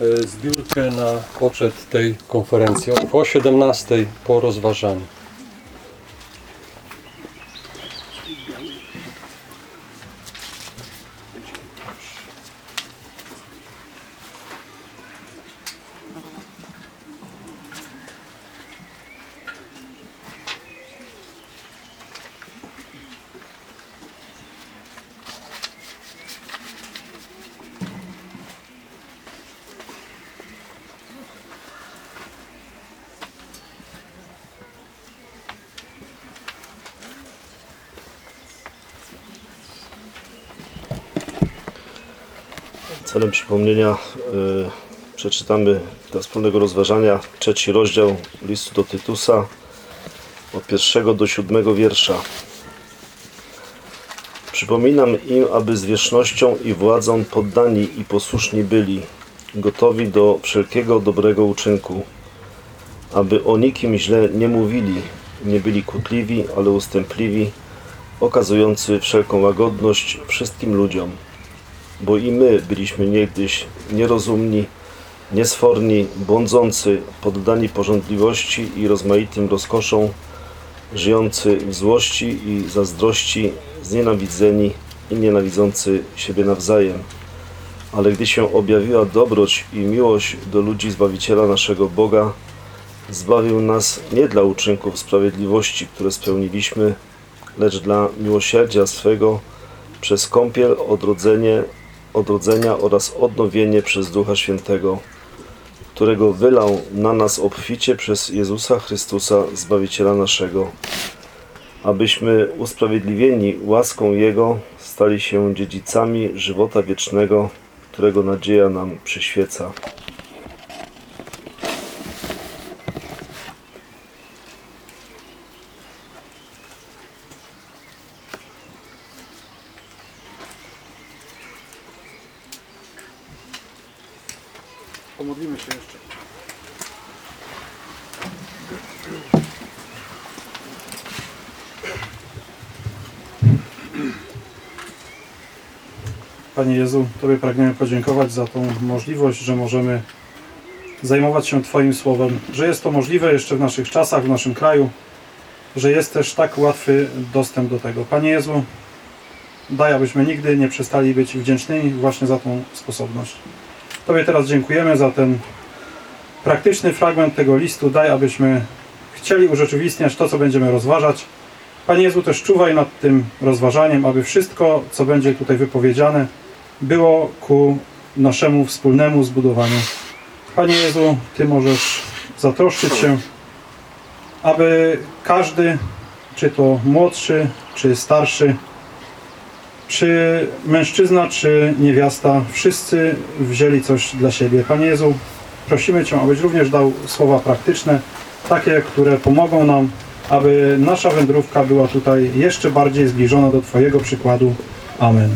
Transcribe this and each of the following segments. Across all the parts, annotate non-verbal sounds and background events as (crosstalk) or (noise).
e, zbiórkę na poczet tej konferencji. O 17 po rozważaniu. Celem przypomnienia y, przeczytamy do wspólnego rozważania trzeci rozdział listu do Tytusa od pierwszego do siódmego wiersza. Przypominam im, aby z wiecznością i władzą poddani i posłuszni byli, gotowi do wszelkiego dobrego uczynku, aby o nikim źle nie mówili, nie byli kłótliwi, ale ustępliwi, okazujący wszelką łagodność wszystkim ludziom bo i my byliśmy niegdyś nierozumni, niesforni, błądzący, poddani porządliwości i rozmaitym rozkoszom, żyjący w złości i zazdrości, znienawidzeni i nienawidzący siebie nawzajem. Ale gdy się objawiła dobroć i miłość do ludzi Zbawiciela naszego Boga, zbawił nas nie dla uczynków sprawiedliwości, które spełniliśmy, lecz dla miłosierdzia swego przez kąpiel, odrodzenie, odrodzenia oraz odnowienie przez Ducha Świętego, którego wylał na nas obficie przez Jezusa Chrystusa, Zbawiciela naszego, abyśmy usprawiedliwieni łaską Jego stali się dziedzicami żywota wiecznego, którego nadzieja nam przyświeca. Pomodlimy się jeszcze. Panie Jezu, Tobie pragniemy podziękować za tą możliwość, że możemy zajmować się Twoim Słowem, że jest to możliwe jeszcze w naszych czasach, w naszym kraju, że jest też tak łatwy dostęp do tego. Panie Jezu, daj, abyśmy nigdy nie przestali być wdzięcznymi właśnie za tą sposobność. Tobie teraz dziękujemy za ten praktyczny fragment tego listu. Daj, abyśmy chcieli urzeczywistniać to, co będziemy rozważać. Panie Jezu, też czuwaj nad tym rozważaniem, aby wszystko, co będzie tutaj wypowiedziane, było ku naszemu wspólnemu zbudowaniu. Panie Jezu, Ty możesz zatroszczyć się, aby każdy, czy to młodszy, czy starszy, czy mężczyzna, czy niewiasta, wszyscy wzięli coś dla siebie. Panie Jezu, prosimy Cię, abyś również dał słowa praktyczne, takie, które pomogą nam, aby nasza wędrówka była tutaj jeszcze bardziej zbliżona do Twojego przykładu. Amen.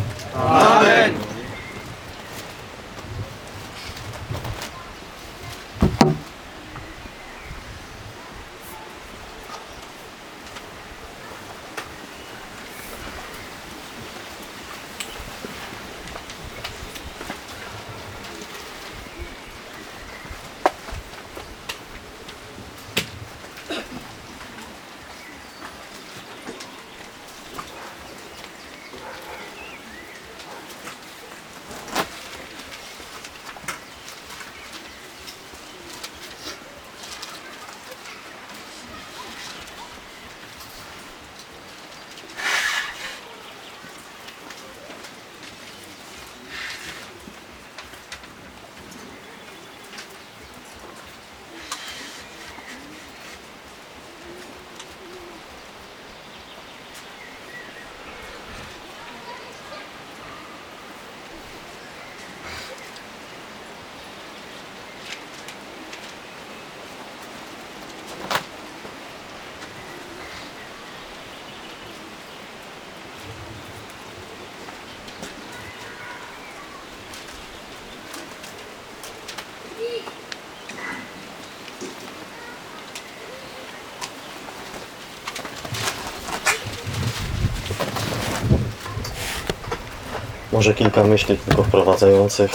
Może kilka myśli tylko wprowadzających.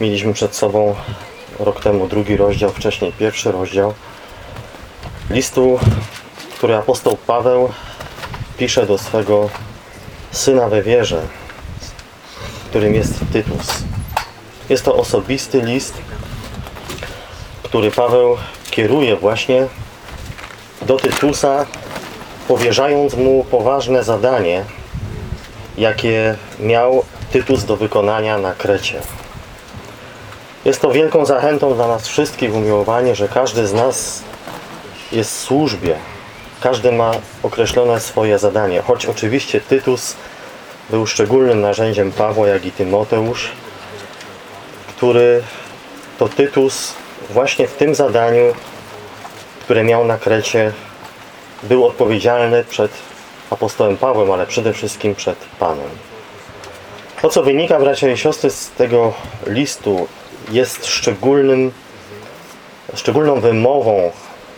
Mieliśmy przed sobą rok temu drugi rozdział, wcześniej pierwszy rozdział listu, który apostoł Paweł pisze do swego syna we wierze, którym jest Tytus. Jest to osobisty list, który Paweł kieruje właśnie do Tytusa, powierzając mu poważne zadanie, jakie miał Tytus do wykonania na Krecie. Jest to wielką zachętą dla nas wszystkich umiłowanie, że każdy z nas jest w służbie. Każdy ma określone swoje zadanie. Choć oczywiście Tytus był szczególnym narzędziem Pawła, jak i Tymoteusz, który to Tytus właśnie w tym zadaniu, które miał na Krecie, był odpowiedzialny przed apostołem Pawłem, ale przede wszystkim przed Panem. To, co wynika, bracia i siostry, z tego listu, jest szczególnym, szczególną wymową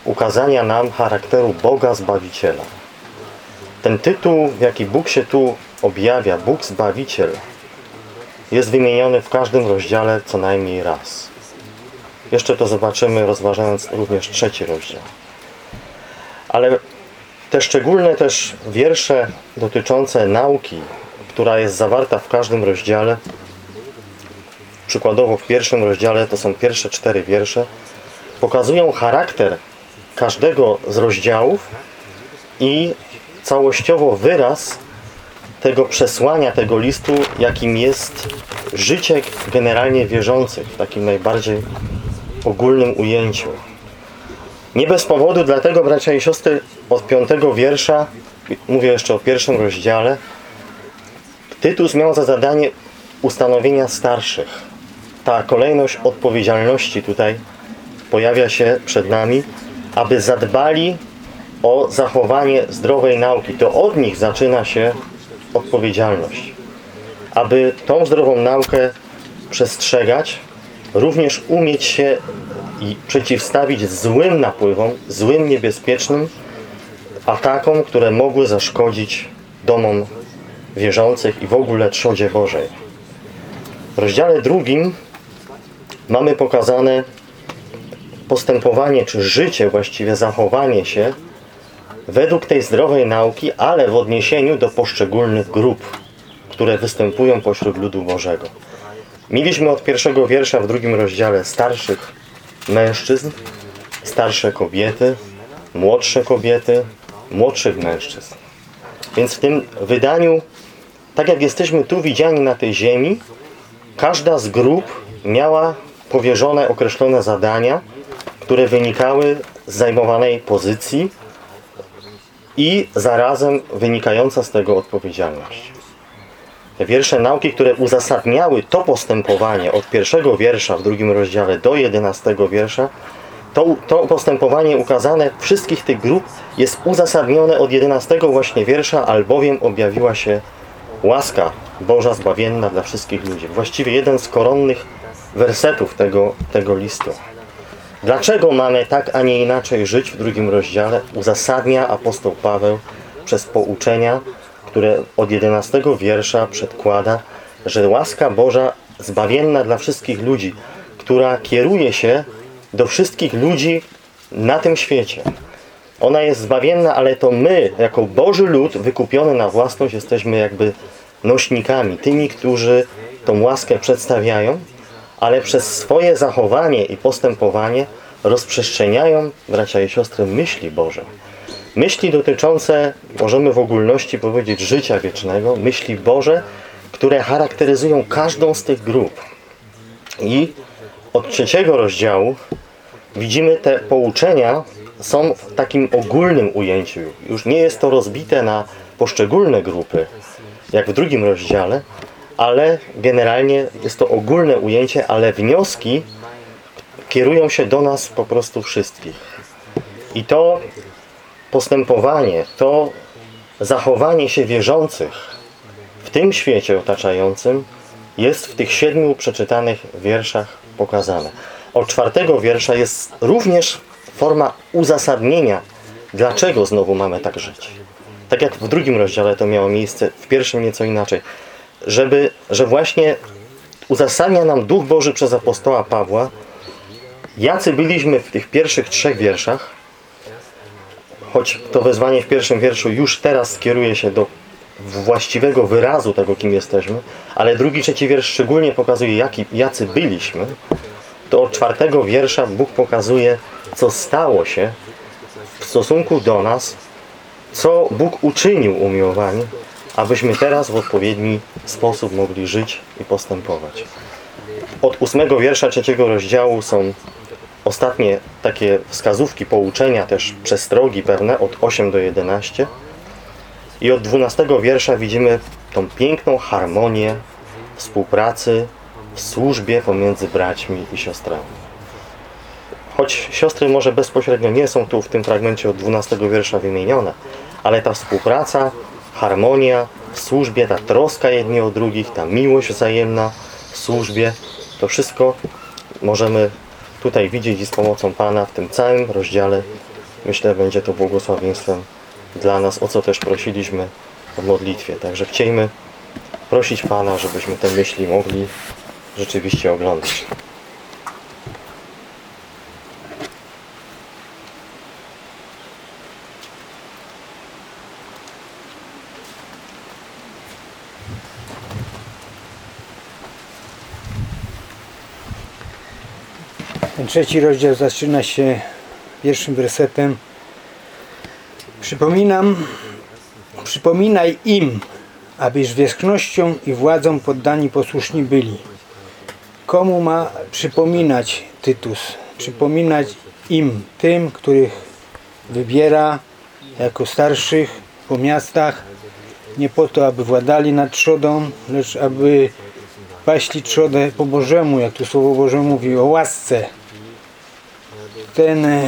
ukazania nam charakteru Boga Zbawiciela. Ten tytuł, jaki Bóg się tu objawia, Bóg Zbawiciel, jest wymieniony w każdym rozdziale co najmniej raz. Jeszcze to zobaczymy, rozważając również trzeci rozdział. Ale te szczególne też wiersze dotyczące nauki, która jest zawarta w każdym rozdziale, przykładowo w pierwszym rozdziale, to są pierwsze cztery wiersze, pokazują charakter każdego z rozdziałów i całościowo wyraz tego przesłania, tego listu, jakim jest życie generalnie wierzących w takim najbardziej ogólnym ujęciu. Nie bez powodu, dlatego bracia i siostry od piątego wiersza, mówię jeszcze o pierwszym rozdziale, Tytus miał za zadanie ustanowienia starszych. Ta kolejność odpowiedzialności tutaj pojawia się przed nami, aby zadbali o zachowanie zdrowej nauki. To od nich zaczyna się odpowiedzialność. Aby tą zdrową naukę przestrzegać, również umieć się przeciwstawić złym napływom, złym, niebezpiecznym atakom, które mogły zaszkodzić domom wierzących i w ogóle trzodzie Bożej. W rozdziale drugim mamy pokazane postępowanie, czy życie, właściwie zachowanie się według tej zdrowej nauki, ale w odniesieniu do poszczególnych grup, które występują pośród ludu Bożego. Mieliśmy od pierwszego wiersza w drugim rozdziale starszych mężczyzn, starsze kobiety, młodsze kobiety, młodszych mężczyzn. Więc w tym wydaniu, tak jak jesteśmy tu widziani na tej ziemi, każda z grup miała powierzone określone zadania, które wynikały z zajmowanej pozycji i zarazem wynikająca z tego odpowiedzialność. Wiersze nauki, które uzasadniały to postępowanie od pierwszego wiersza w drugim rozdziale do jedenastego wiersza, to, to postępowanie ukazane wszystkich tych grup jest uzasadnione od 11 właśnie wiersza, albowiem objawiła się łaska Boża zbawienna dla wszystkich ludzi. Właściwie jeden z koronnych wersetów tego, tego listu. Dlaczego mamy tak, a nie inaczej żyć w drugim rozdziale? Uzasadnia apostoł Paweł przez pouczenia, które od 11 wiersza przedkłada, że łaska Boża zbawienna dla wszystkich ludzi, która kieruje się do wszystkich ludzi na tym świecie. Ona jest zbawienna, ale to my, jako Boży lud, wykupiony na własność, jesteśmy jakby nośnikami, tymi, którzy tą łaskę przedstawiają, ale przez swoje zachowanie i postępowanie rozprzestrzeniają, bracia i siostry, myśli Boże. Myśli dotyczące, możemy w ogólności powiedzieć, życia wiecznego, myśli Boże, które charakteryzują każdą z tych grup. I od trzeciego rozdziału widzimy te pouczenia są w takim ogólnym ujęciu. Już nie jest to rozbite na poszczególne grupy, jak w drugim rozdziale, ale generalnie jest to ogólne ujęcie, ale wnioski kierują się do nas po prostu wszystkich. I to postępowanie, to zachowanie się wierzących w tym świecie otaczającym jest w tych siedmiu przeczytanych wierszach pokazane. Od czwartego wiersza jest również forma uzasadnienia, dlaczego znowu mamy tak żyć. Tak jak w drugim rozdziale to miało miejsce, w pierwszym nieco inaczej. Żeby, że właśnie uzasadnia nam Duch Boży przez apostoła Pawła, jacy byliśmy w tych pierwszych trzech wierszach, choć to wezwanie w pierwszym wierszu już teraz skieruje się do właściwego wyrazu tego, kim jesteśmy, ale drugi, trzeci wiersz szczególnie pokazuje, jaki, jacy byliśmy, to od czwartego wiersza Bóg pokazuje, co stało się w stosunku do nas, co Bóg uczynił umiłowani, abyśmy teraz w odpowiedni sposób mogli żyć i postępować. Od ósmego wiersza trzeciego rozdziału są ostatnie takie wskazówki, pouczenia, też przestrogi pewne od 8 do 11. I od 12 wiersza widzimy tą piękną harmonię współpracy w służbie pomiędzy braćmi i siostrami. Choć siostry może bezpośrednio nie są tu w tym fragmencie od 12 wiersza wymienione, ale ta współpraca, harmonia w służbie, ta troska jedni o drugich, ta miłość wzajemna w służbie, to wszystko możemy tutaj widzieć i z pomocą Pana w tym całym rozdziale. Myślę, będzie to błogosławieństwem dla nas, o co też prosiliśmy w modlitwie. Także chciejmy prosić Pana, żebyśmy te myśli mogli rzeczywiście oglądać. Ten trzeci rozdział zaczyna się pierwszym wersetem. Przypominam, przypominaj im, abyś wierzchnością i władzą poddani posłuszni byli. Komu ma przypominać Tytus? Przypominać im, tym, których wybiera jako starszych po miastach, nie po to, aby władali nad trzodą, lecz aby paśli trzodę po Bożemu, jak tu Słowo Boże mówi, o łasce. Ten e,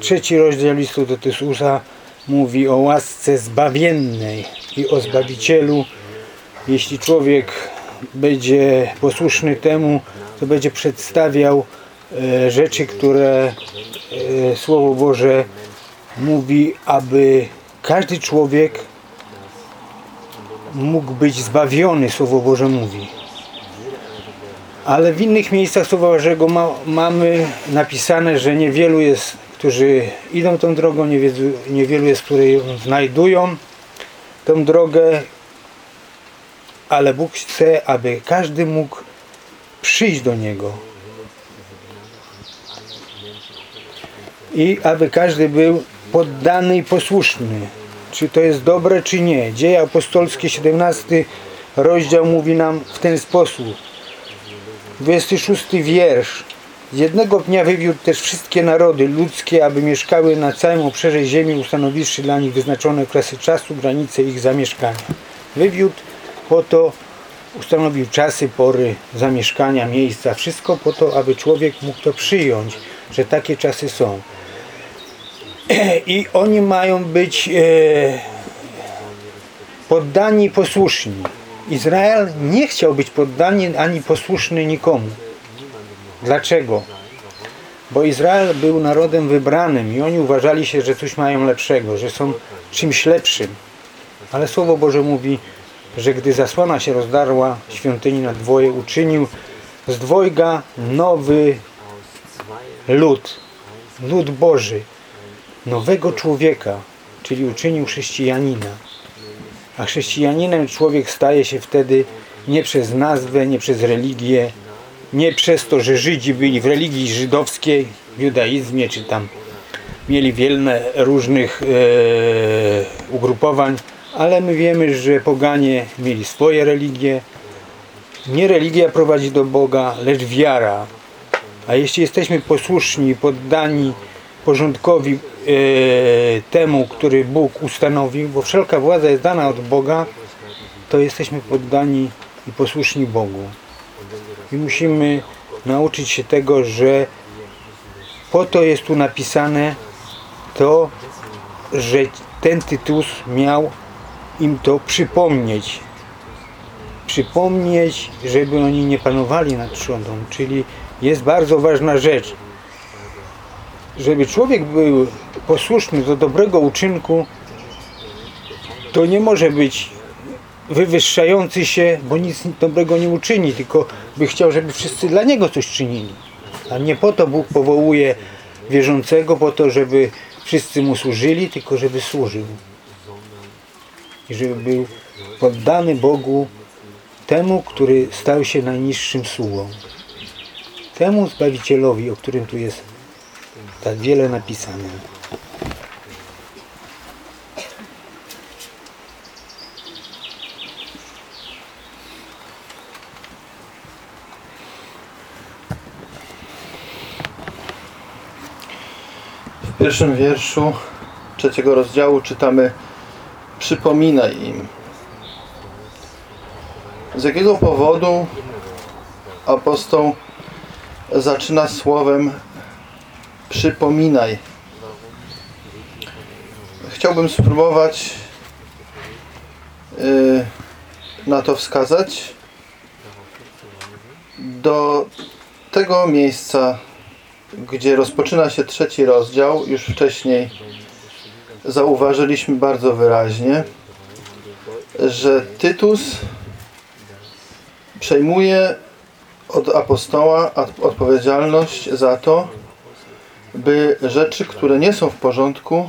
trzeci rozdział listu do Tysusa mówi o łasce zbawiennej i o Zbawicielu. Jeśli człowiek będzie posłuszny temu, to będzie przedstawiał e, rzeczy, które e, Słowo Boże mówi, aby każdy człowiek mógł być zbawiony, Słowo Boże mówi. Ale w innych miejscach Słowa Bożego ma, mamy napisane, że niewielu jest, którzy idą tą drogą, niewielu, niewielu jest, którzy ją znajdują, tą drogę, ale Bóg chce, aby każdy mógł przyjść do Niego. I aby każdy był poddany i posłuszny. Czy to jest dobre, czy nie. Dzieje apostolskie, 17 rozdział mówi nam w ten sposób. 26 wiersz. Z jednego dnia wywiódł też wszystkie narody ludzkie, aby mieszkały na całym obszarze ziemi, ustanowiwszy dla nich wyznaczone okresy czasu, granice ich zamieszkania. Wywiódł po to, ustanowił czasy, pory zamieszkania, miejsca, wszystko po to, aby człowiek mógł to przyjąć, że takie czasy są. (clears throat) I oni mają być e, poddani, posłuszni. Izrael nie chciał być poddany ani posłuszny nikomu. Dlaczego? Bo Izrael był narodem wybranym i oni uważali się, że coś mają lepszego, że są czymś lepszym. Ale Słowo Boże mówi, że gdy zasłona się rozdarła, świątyni na dwoje uczynił z dwojga nowy lud, lud Boży, nowego człowieka, czyli uczynił chrześcijanina. A chrześcijaninem człowiek staje się wtedy nie przez nazwę, nie przez religię, nie przez to, że Żydzi byli w religii żydowskiej, w judaizmie, czy tam mieli wiele różnych e, ugrupowań, ale my wiemy, że poganie mieli swoje religie. Nie religia prowadzi do Boga, lecz wiara. A jeśli jesteśmy posłuszni, poddani porządkowi temu, który Bóg ustanowił, bo wszelka władza jest dana od Boga, to jesteśmy poddani i posłuszni Bogu. I musimy nauczyć się tego, że po to jest tu napisane to, że ten Tytus miał im to przypomnieć. Przypomnieć, żeby oni nie panowali nad trzodą. Czyli jest bardzo ważna rzecz. Żeby człowiek był posłuszny do dobrego uczynku, to nie może być wywyższający się, bo nic dobrego nie uczyni, tylko by chciał, żeby wszyscy dla Niego coś czynili. A nie po to Bóg powołuje wierzącego, po to, żeby wszyscy Mu służyli, tylko żeby służył. I żeby był poddany Bogu temu, który stał się najniższym sługą. Temu Zbawicielowi, o którym tu jest tak wiele napisane. Pierwszym wierszu trzeciego rozdziału czytamy Przypominaj im. Z jakiego powodu apostoł zaczyna słowem Przypominaj? Chciałbym spróbować y, na to wskazać do tego miejsca gdzie rozpoczyna się trzeci rozdział, już wcześniej zauważyliśmy bardzo wyraźnie, że Tytus przejmuje od apostoła od- odpowiedzialność za to, by rzeczy, które nie są w porządku,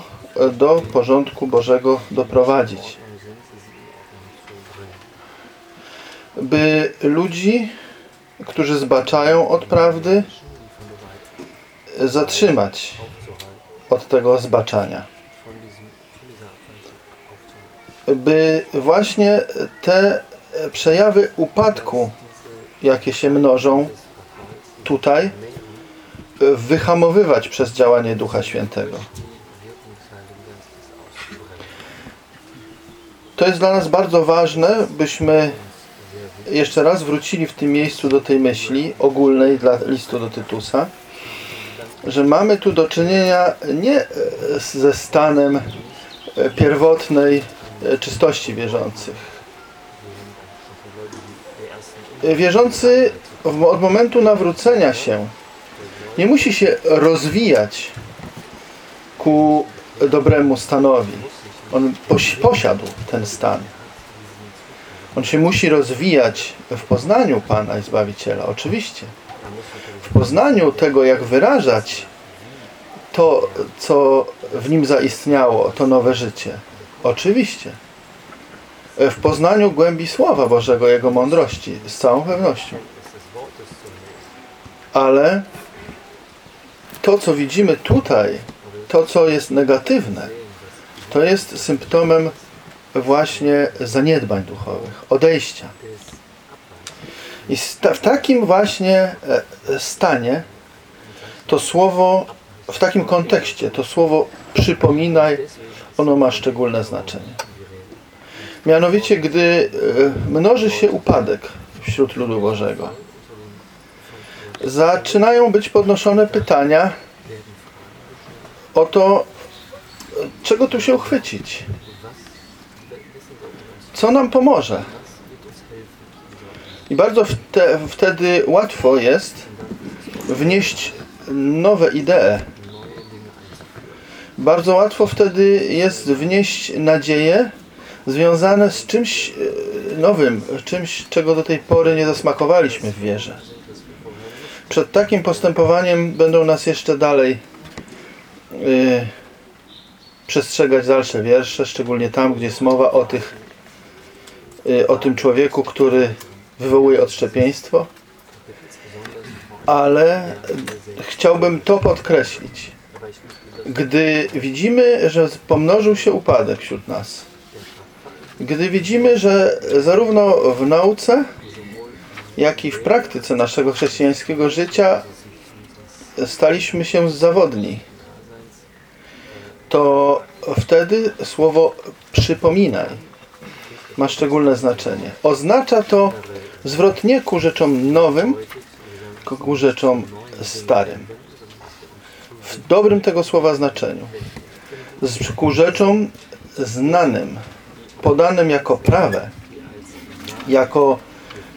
do porządku Bożego doprowadzić. By ludzi, którzy zbaczają od prawdy, zatrzymać od tego zbaczania. By właśnie te przejawy upadku, jakie się mnożą tutaj, wyhamowywać przez działanie Ducha Świętego. To jest dla nas bardzo ważne, byśmy jeszcze raz wrócili w tym miejscu do tej myśli ogólnej dla listu do Tytusa, że mamy tu do czynienia nie e, ze stanem e, pierwotnej e, czystości wierzących. Wierzący od momentu nawrócenia się nie musi się rozwijać ku dobremu stanowi. On posiadł ten stan. On się musi rozwijać w poznaniu Pana i Zbawiciela, oczywiście w poznaniu tego, jak wyrażać to, co w nim zaistniało, to nowe życie. Oczywiście. W poznaniu głębi Słowa Bożego, Jego mądrości, z całą pewnością. Ale to, co widzimy tutaj, to, co jest negatywne, to jest symptomem właśnie zaniedbań duchowych, odejścia. I w takim właśnie e, stanie to słowo, w takim kontekście to słowo przypominaj, ono ma szczególne znaczenie. Mianowicie, gdy e, mnoży się upadek wśród ludu Bożego, zaczynają być podnoszone pytania o to, czego tu się uchwycić. Co nam pomoże? I bardzo wte, wtedy łatwo jest wnieść nowe idee. Bardzo łatwo wtedy jest wnieść nadzieje związane z czymś e, nowym, czymś, czego do tej pory nie zasmakowaliśmy w wierze. Przed takim postępowaniem będą nas jeszcze dalej y, przestrzegać dalsze wiersze, szczególnie tam, gdzie jest mowa o tych y, o tym człowieku, który wywołuje odszczepieństwo, ale chciałbym to podkreślić. Gdy widzimy, że pomnożył się upadek wśród nas, gdy widzimy, że zarówno w nauce, jak i w praktyce naszego chrześcijańskiego życia staliśmy się zawodni, to wtedy słowo przypominaj ma szczególne znaczenie. Oznacza to zwrot nie ku rzeczom nowym, tylko ku rzeczom starym. W dobrym tego słowa znaczeniu. Ku rzeczom znanym, podanym jako prawe, jako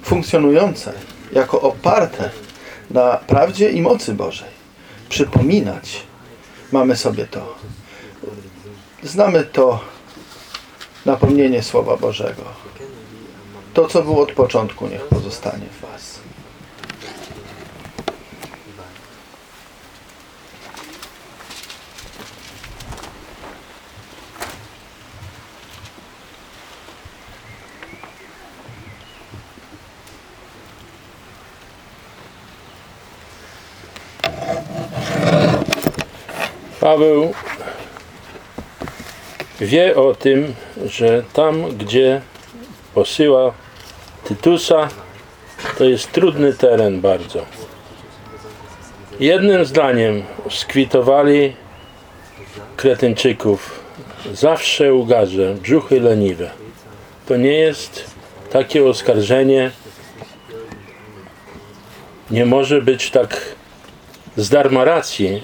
funkcjonujące, jako oparte na prawdzie i mocy Bożej. Przypominać mamy sobie to. Znamy to napomnienie Słowa Bożego. to, co było od początku, niech pozostanie w Was. Paweł wie o tym, że tam, gdzie posyła Tytusa, to jest trudny teren bardzo. Jednym zdaniem skwitowali Kretyńczyków zawsze ugarze, brzuchy leniwe. To nie jest takie oskarżenie, nie może być tak z darma racji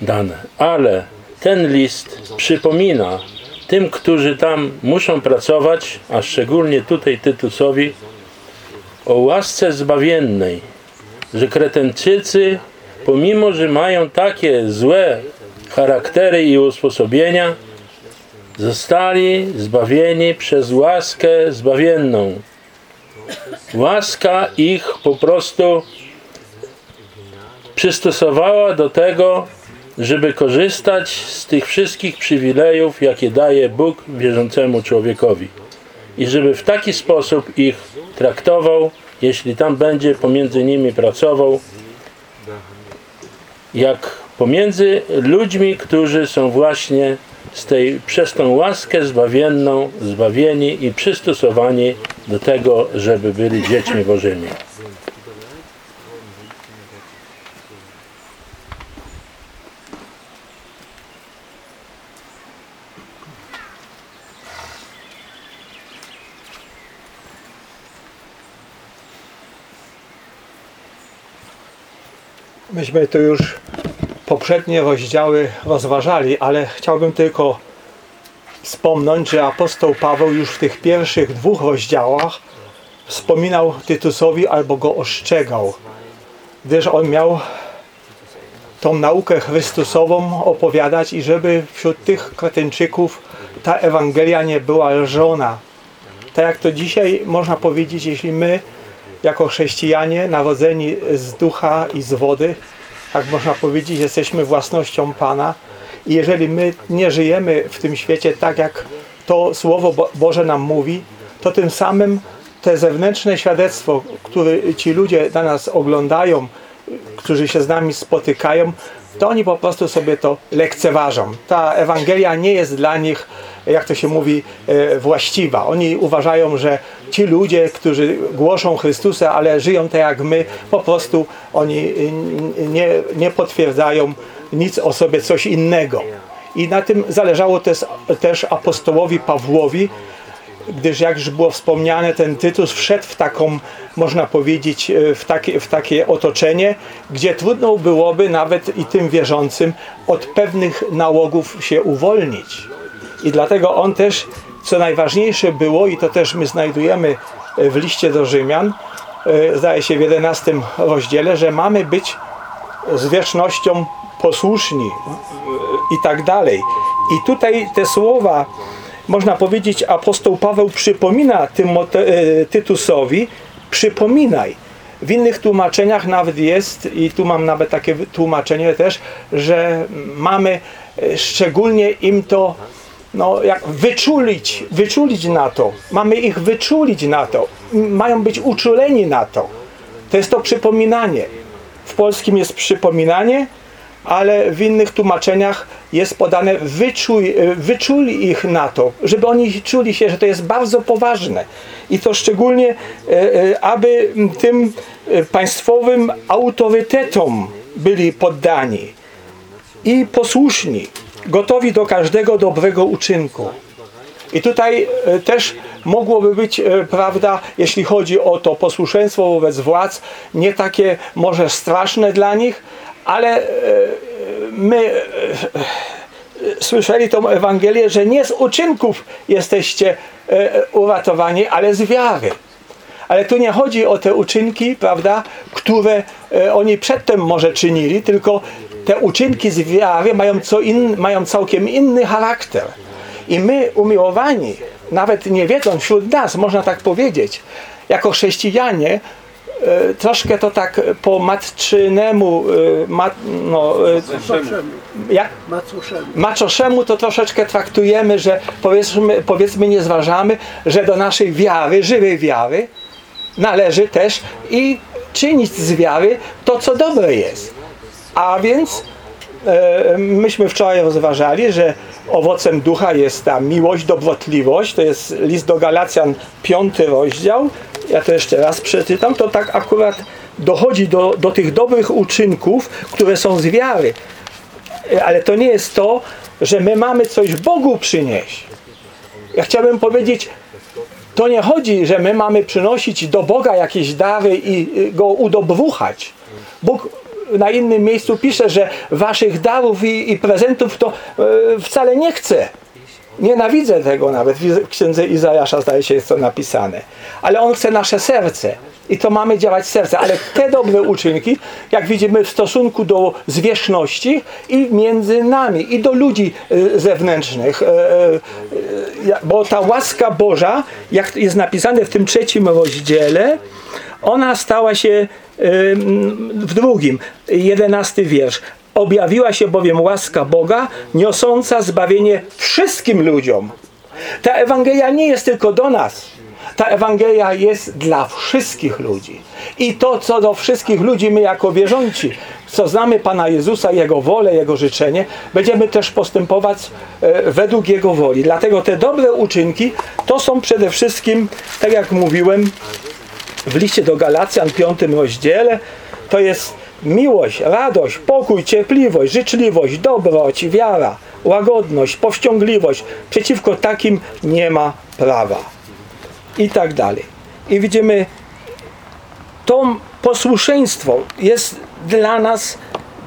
dane. Ale ten list przypomina tym, którzy tam muszą pracować, a szczególnie tutaj Tytusowi, o łasce zbawiennej, że Kretenczycy, pomimo, że mają takie złe charaktery i usposobienia, zostali zbawieni przez łaskę zbawienną. Łaska ich po prostu przystosowała do tego, żeby korzystać z tych wszystkich przywilejów, jakie daje Bóg wierzącemu człowiekowi. I żeby w taki sposób ich traktował, jeśli tam będzie pomiędzy nimi pracował, jak pomiędzy ludźmi, którzy są właśnie z tej, przez tą łaskę zbawienną zbawieni i przystosowani do tego, żeby byli dziećmi Bożymi. Myśmy tu już poprzednie rozdziały rozważali, ale chciałbym tylko wspomnieć, że apostoł Paweł już w tych pierwszych dwóch rozdziałach wspominał Tytusowi albo go ostrzegał, gdyż on miał tą naukę Chrystusową opowiadać i żeby wśród tych Kretyńczyków ta Ewangelia nie była lżona. Tak jak to dzisiaj można powiedzieć, jeśli my jako chrześcijanie narodzeni z ducha i z wody, tak można powiedzieć, jesteśmy własnością Pana i jeżeli my nie żyjemy w tym świecie tak, jak to Słowo Bo Boże nam mówi, to tym samym te zewnętrzne świadectwo, które ci ludzie na nas oglądają, którzy się z nami spotykają, to oni po prostu sobie to lekceważą. Ta Ewangelia nie jest dla nich, jak to się mówi, e, właściwa. Oni uważają, że ci ludzie, którzy głoszą Chrystusa, ale żyją tak jak my, po prostu oni nie, nie potwierdzają nic o sobie, coś innego. I na tym zależało też, też apostołowi Pawłowi, gdyż jak już było wspomniane, ten Tytus wszedł w taką, można powiedzieć, w takie, w takie otoczenie, gdzie trudno byłoby nawet i tym wierzącym od pewnych nałogów się uwolnić. I dlatego on też, co najważniejsze było, i to też my znajdujemy w liście do Rzymian, zdaje się w 11 rozdziale, że mamy być z wiecznością posłuszni i tak dalej. I tutaj te słowa można powiedzieć, apostoł Paweł przypomina Tymote, Tytusowi, przypominaj. W innych tłumaczeniach nawet jest, i tu mam nawet takie tłumaczenie też, że mamy szczególnie im to no, jak wyczulić, wyczulić na to. Mamy ich wyczulić na to. Mają być uczuleni na to. To jest to przypominanie. W polskim jest przypominanie, ale w innych tłumaczeniach jest podane wyczuj, wyczuli ich na to, żeby oni czuli się, że to jest bardzo poważne. I to szczególnie, aby tym państwowym autorytetom byli poddani i posłuszni, gotowi do każdego dobrego uczynku. I tutaj też mogłoby być, prawda, jeśli chodzi o to posłuszeństwo wobec władz, nie takie może straszne dla nich, ale my słyszeli tą Ewangelię, że nie z uczynków jesteście uratowani, ale z wiary. Ale tu nie chodzi o te uczynki, prawda, które oni przedtem może czynili, tylko te uczynki z wiary mają, co in, mają całkiem inny charakter. I my, umiłowani, nawet nie wiedzą wśród nas, można tak powiedzieć, jako chrześcijanie, e, troszkę to tak po matczynemu, e, mat, no, e, jak? Macoszemu to troszeczkę traktujemy, że powiedzmy, powiedzmy nie zważamy, że do naszej wiary, żywej wiary należy też i czynić z wiary to, co dobre jest. A więc e, myśmy wczoraj rozważali, że owocem ducha jest ta miłość, dobrotliwość. To jest list do Galacjan, piąty rozdział. Ja to jeszcze raz przeczytam. To tak akurat dochodzi do, do tych dobrych uczynków, które są z wiary. Ale to nie jest to, że my mamy coś Bogu przynieść. Ja chciałbym powiedzieć, to nie chodzi, że my mamy przynosić do Boga jakieś dary i go udobruchać. Bóg na innym miejscu pisze, że waszych darów i, i prezentów to e, wcale nie chce. Nienawidzę tego nawet. W księdze Izajasza zdaje się jest to napisane. Ale On chce nasze serce. I to mamy działać serce. Ale te dobre uczynki, jak widzimy w stosunku do zwierzchności i między nami, i do ludzi e, zewnętrznych. E, e, Bo ta łaska Boża, jak jest napisane w tym trzecim rozdziale, ona stała się w drugim, jedenasty wiersz. Objawiła się bowiem łaska Boga, niosąca zbawienie wszystkim ludziom. Ta Ewangelia nie jest tylko do nas. Ta Ewangelia jest dla wszystkich ludzi. I to, co do wszystkich ludzi, my jako wierzący, co znamy Pana Jezusa, Jego wolę, Jego życzenie, będziemy też postępować e, według Jego woli. Dlatego te dobre uczynki to są przede wszystkim, tak jak mówiłem, w liście do Galacjan, piątym rozdziale, to jest miłość, radość, pokój, cierpliwość, życzliwość, dobroć, wiara, łagodność, powściągliwość. Przeciwko takim nie ma prawa. I tak dalej. I widzimy, to posłuszeństwo jest dla nas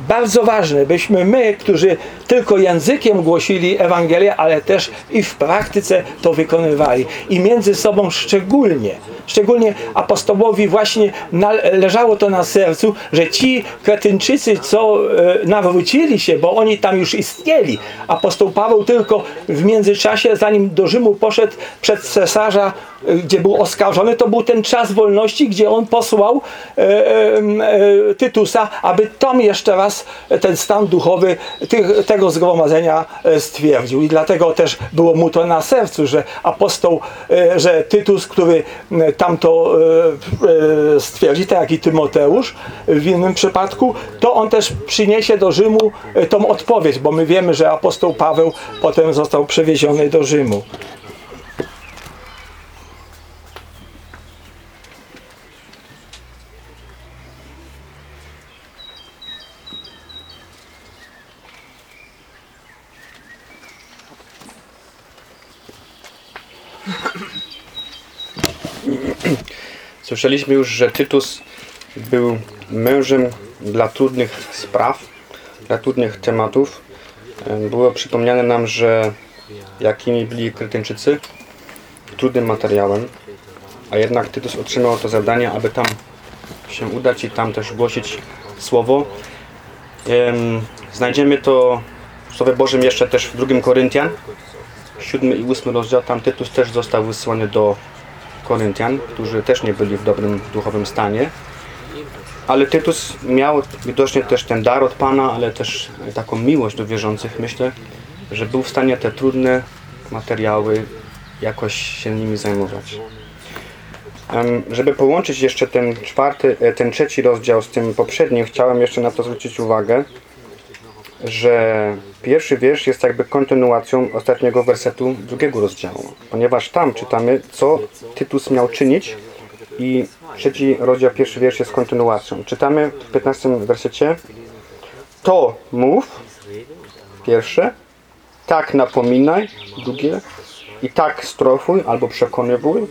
bardzo ważne, byśmy my, którzy tylko językiem głosili Ewangelię, ale też i w praktyce to wykonywali. I między sobą szczególnie, szczególnie apostołowi właśnie leżało to na sercu, że ci Kretyńczycy, co e, nawrócili się, bo oni tam już istnieli, apostoł Paweł tylko w międzyczasie, zanim do Rzymu poszedł przed cesarza, e, gdzie był oskarżony, to był ten czas wolności, gdzie on posłał e, e, e, Tytusa, aby tam jeszcze raz ten stan duchowy tych, tego zgromadzenia e, stwierdził. I dlatego też było mu to na sercu, że apostoł, e, że Tytus, który tamto e, stwierdzi, tak jak i Tymoteusz w innym przypadku, to on też przyniesie do Rzymu tą odpowiedź, bo my wiemy, że apostoł Paweł potem został przewieziony do Rzymu. Słyszeliśmy już, że Tytus był mężem dla trudnych spraw, dla trudnych tematów. E, Było przypomniane nam, że jakimi byli Kretyńczycy, trudnym materiałem, a jednak Tytus otrzymał to zadanie, aby tam się udać i tam też głosić Słowo. Em, Znajdziemy to w Słowie Bożym jeszcze też w 2 Koryntian, 7 i 8 rozdział. Tam Tytus też został wysłany do Koryntian, którzy też nie byli w dobrym duchowym stanie. Ale Tytus miał widocznie też ten dar od Pana, ale też taką miłość do wierzących, myślę, że był w stanie te trudne materiały jakoś się nimi zajmować. Żeby połączyć jeszcze ten czwarty, e, ten trzeci rozdział z tym poprzednim, chciałem jeszcze na to zwrócić uwagę, że pierwszy wiersz jest jakby kontynuacją ostatniego wersetu drugiego rozdziału, ponieważ tam czytamy, co Tytus miał czynić i trzeci rozdział, pierwszy wiersz jest kontynuacją. Czytamy w 15 wersecie to mów, pierwsze, tak napominaj, drugie i tak strofuj albo przekonywuj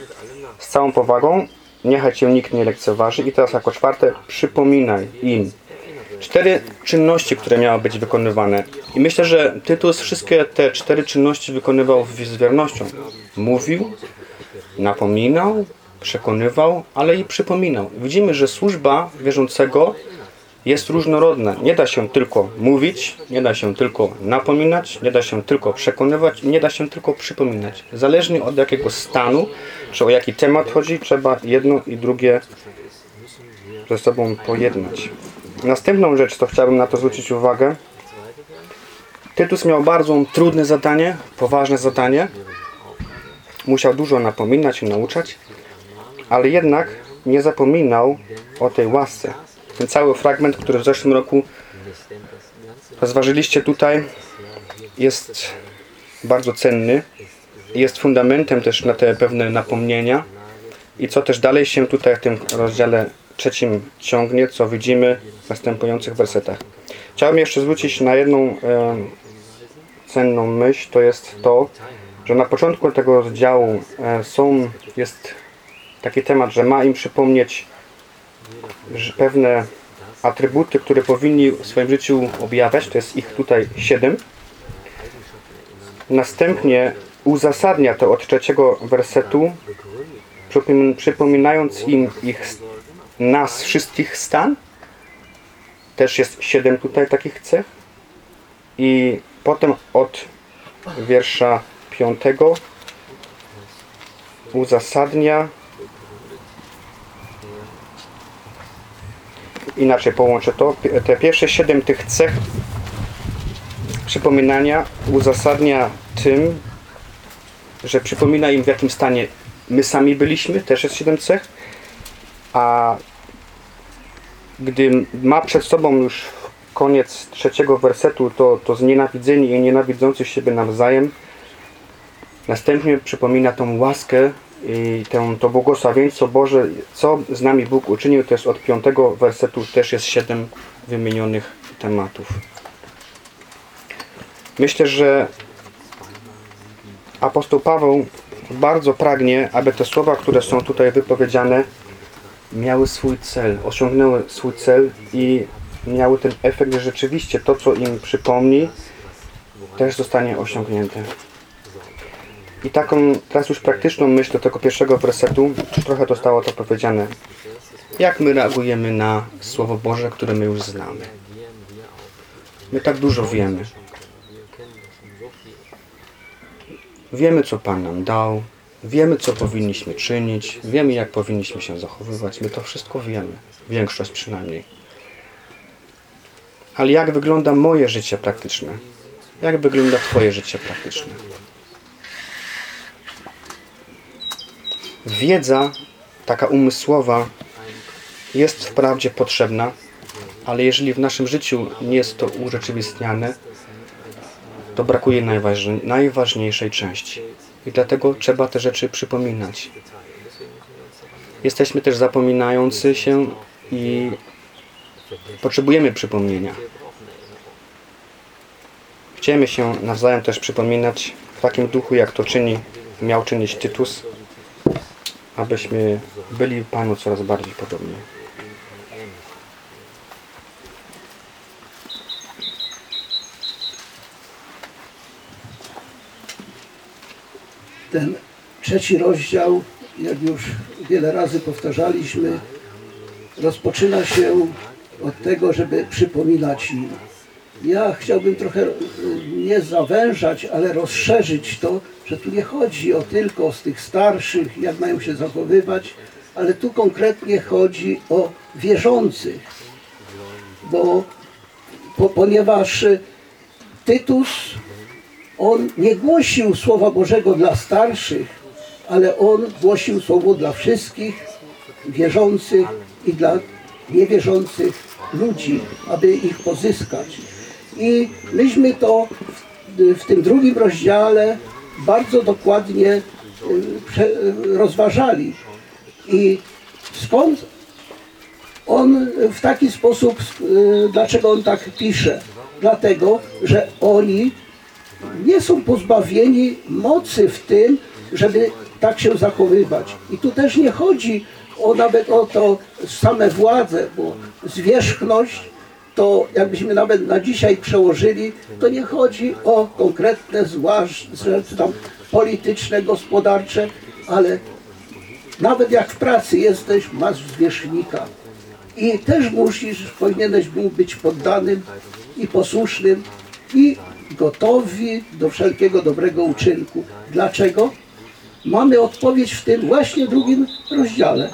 z całą powagą, niechaj cię nikt nie lekceważy i teraz jako czwarte, przypominaj im cztery czynności, które miały być wykonywane. I myślę, że Tytus wszystkie te cztery czynności wykonywał z wiernością. Mówił, napominał, przekonywał, ale i przypominał. Widzimy, że służba wierzącego jest różnorodne. Nie da się tylko mówić, nie da się tylko napominać, nie da się tylko przekonywać, nie da się tylko przypominać. Zależnie od jakiego stanu, czy o jaki temat chodzi, trzeba jedno i drugie ze sobą pojednać. Następną rzecz, to chciałbym na to zwrócić uwagę. Tytus miał bardzo trudne zadanie, poważne zadanie. Musiał dużo napominać i nauczać, ale jednak nie zapominał o tej łasce. Ten cały fragment, który w zeszłym roku rozważyliście tutaj, jest bardzo cenny. Jest fundamentem też na te pewne napomnienia. I co też dalej się tutaj w tym rozdziale trzecim ciągnie, co widzimy w następujących wersetach. Chciałbym jeszcze zwrócić na jedną e, cenną myśl, to jest to, że na początku tego rozdziału e, są, jest taki temat, że ma im przypomnieć pewne atrybuty, które powinni w swoim życiu objawiać, to jest ich tutaj siedem. Następnie uzasadnia to od trzeciego wersetu, przypom- przypominając im ich, nas wszystkich stan. Też jest siedem tutaj takich cech. I potem od wiersza piątego uzasadnia inaczej połączę to. Te pierwsze siedem tych cech przypominania uzasadnia tym, że przypomina im w jakim stanie my sami byliśmy, też jest siedem cech, a gdy ma przed sobą już koniec trzeciego wersetu, to, to znienawidzeni i nienawidzący siebie nawzajem, następnie przypomina tą łaskę i tę, to błogosławieństwo Boże, co z nami Bóg uczynił, to jest od piątego wersetu też jest siedem wymienionych tematów. Myślę, że apostoł Paweł bardzo pragnie, aby te słowa, które są tutaj wypowiedziane, miały swój cel, osiągnęły swój cel i miały ten efekt, że rzeczywiście to, co im przypomni, też zostanie osiągnięte. I taką teraz już praktyczną myśl do tego pierwszego wersetu, trochę zostało to powiedziane. Jak my reagujemy na Słowo Boże, które my już znamy? My tak dużo wiemy. Wiemy, co Pan nam dał, wiemy, co powinniśmy czynić, wiemy, jak powinniśmy się zachowywać. My to wszystko wiemy, większość przynajmniej. Ale jak wygląda moje życie praktyczne? Jak wygląda Twoje życie praktyczne? Wiedza, taka umysłowa, jest wprawdzie potrzebna, ale jeżeli w naszym życiu nie jest to urzeczywistniane, to brakuje najważniej, najważniejszej części. I dlatego trzeba te rzeczy przypominać. Jesteśmy też zapominający się i potrzebujemy przypomnienia. Chcemy się nawzajem też przypominać w takim duchu, jak to czyni, miał czynić Tytus, abyśmy byli Panu coraz bardziej podobni. Ten trzeci rozdział, jak już wiele razy powtarzaliśmy, rozpoczyna się od tego, żeby przypominać im. Ja chciałbym trochę y, nie zawężać, ale rozszerzyć to, że tu nie chodzi o tylko z tych starszych, jak mają się zachowywać, ale tu konkretnie chodzi o wierzących. Bo po, ponieważ y, Tytus on nie głosił Słowa Bożego dla starszych, ale on głosił Słowo dla wszystkich wierzących i dla niewierzących ludzi, aby ich pozyskać. I myśmy to w, tym drugim rozdziale bardzo dokładnie y, rozważali. I skąd on w taki sposób, y, dlaczego on tak pisze? Dlatego, że oni nie są pozbawieni mocy w tym, żeby tak się zachowywać. I tu też nie chodzi o nawet o to same władze, bo zwierzchność to jakbyśmy nawet na dzisiaj przełożyli, to nie chodzi o konkretne zła rzeczy tam polityczne, gospodarcze, ale nawet jak w pracy jesteś, masz zwierzchnika I też musisz, powinieneś mu być poddanym i posłusznym i gotowi do wszelkiego dobrego uczynku. Dlaczego? Mamy odpowiedź w tym właśnie drugim rozdziale.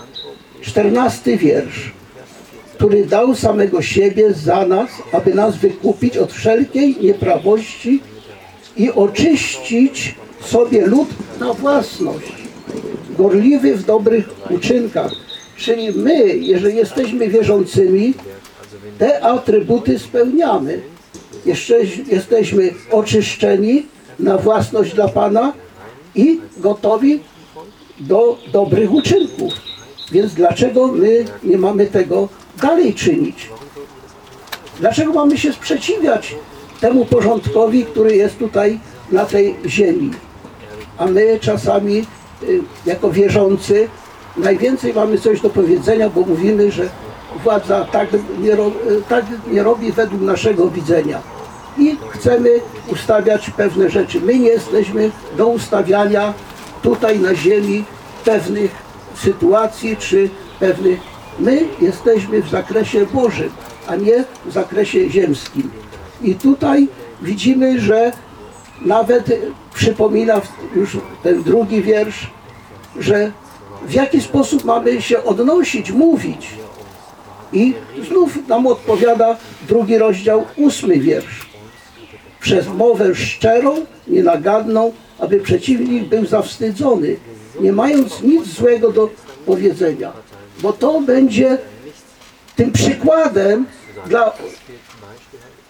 Czternasty wiersz który dał samego siebie za nas, aby nas wykupić od wszelkiej nieprawości i oczyścić sobie lud na własność, gorliwy w dobrych uczynkach. Czyli my, jeżeli jesteśmy wierzącymi, te atrybuty spełniamy. Jeszcze jesteśmy oczyszczeni na własność dla Pana i gotowi do dobrych uczynków. Więc dlaczego my nie mamy tego dalej czynić? Dlaczego mamy się sprzeciwiać temu porządkowi, który jest tutaj na tej ziemi? A my czasami, y, jako wierzący, najwięcej mamy coś do powiedzenia, bo mówimy, że władza tak nie, tak nie robi według naszego widzenia. I chcemy ustawiać pewne rzeczy. My nie jesteśmy do ustawiania tutaj na ziemi pewnych sytuacji czy pewnych. My jesteśmy w zakresie Bożym, a nie w zakresie ziemskim. I tutaj widzimy, że nawet przypomina już ten drugi wiersz, że w jaki sposób mamy się odnosić, mówić. I znów nam odpowiada drugi rozdział, ósmy wiersz. Przez mowę szczerą, nienagadną, aby przeciwnik był zawstydzony, nie mając nic złego do powiedzenia. Bo to będzie tym przykładem dla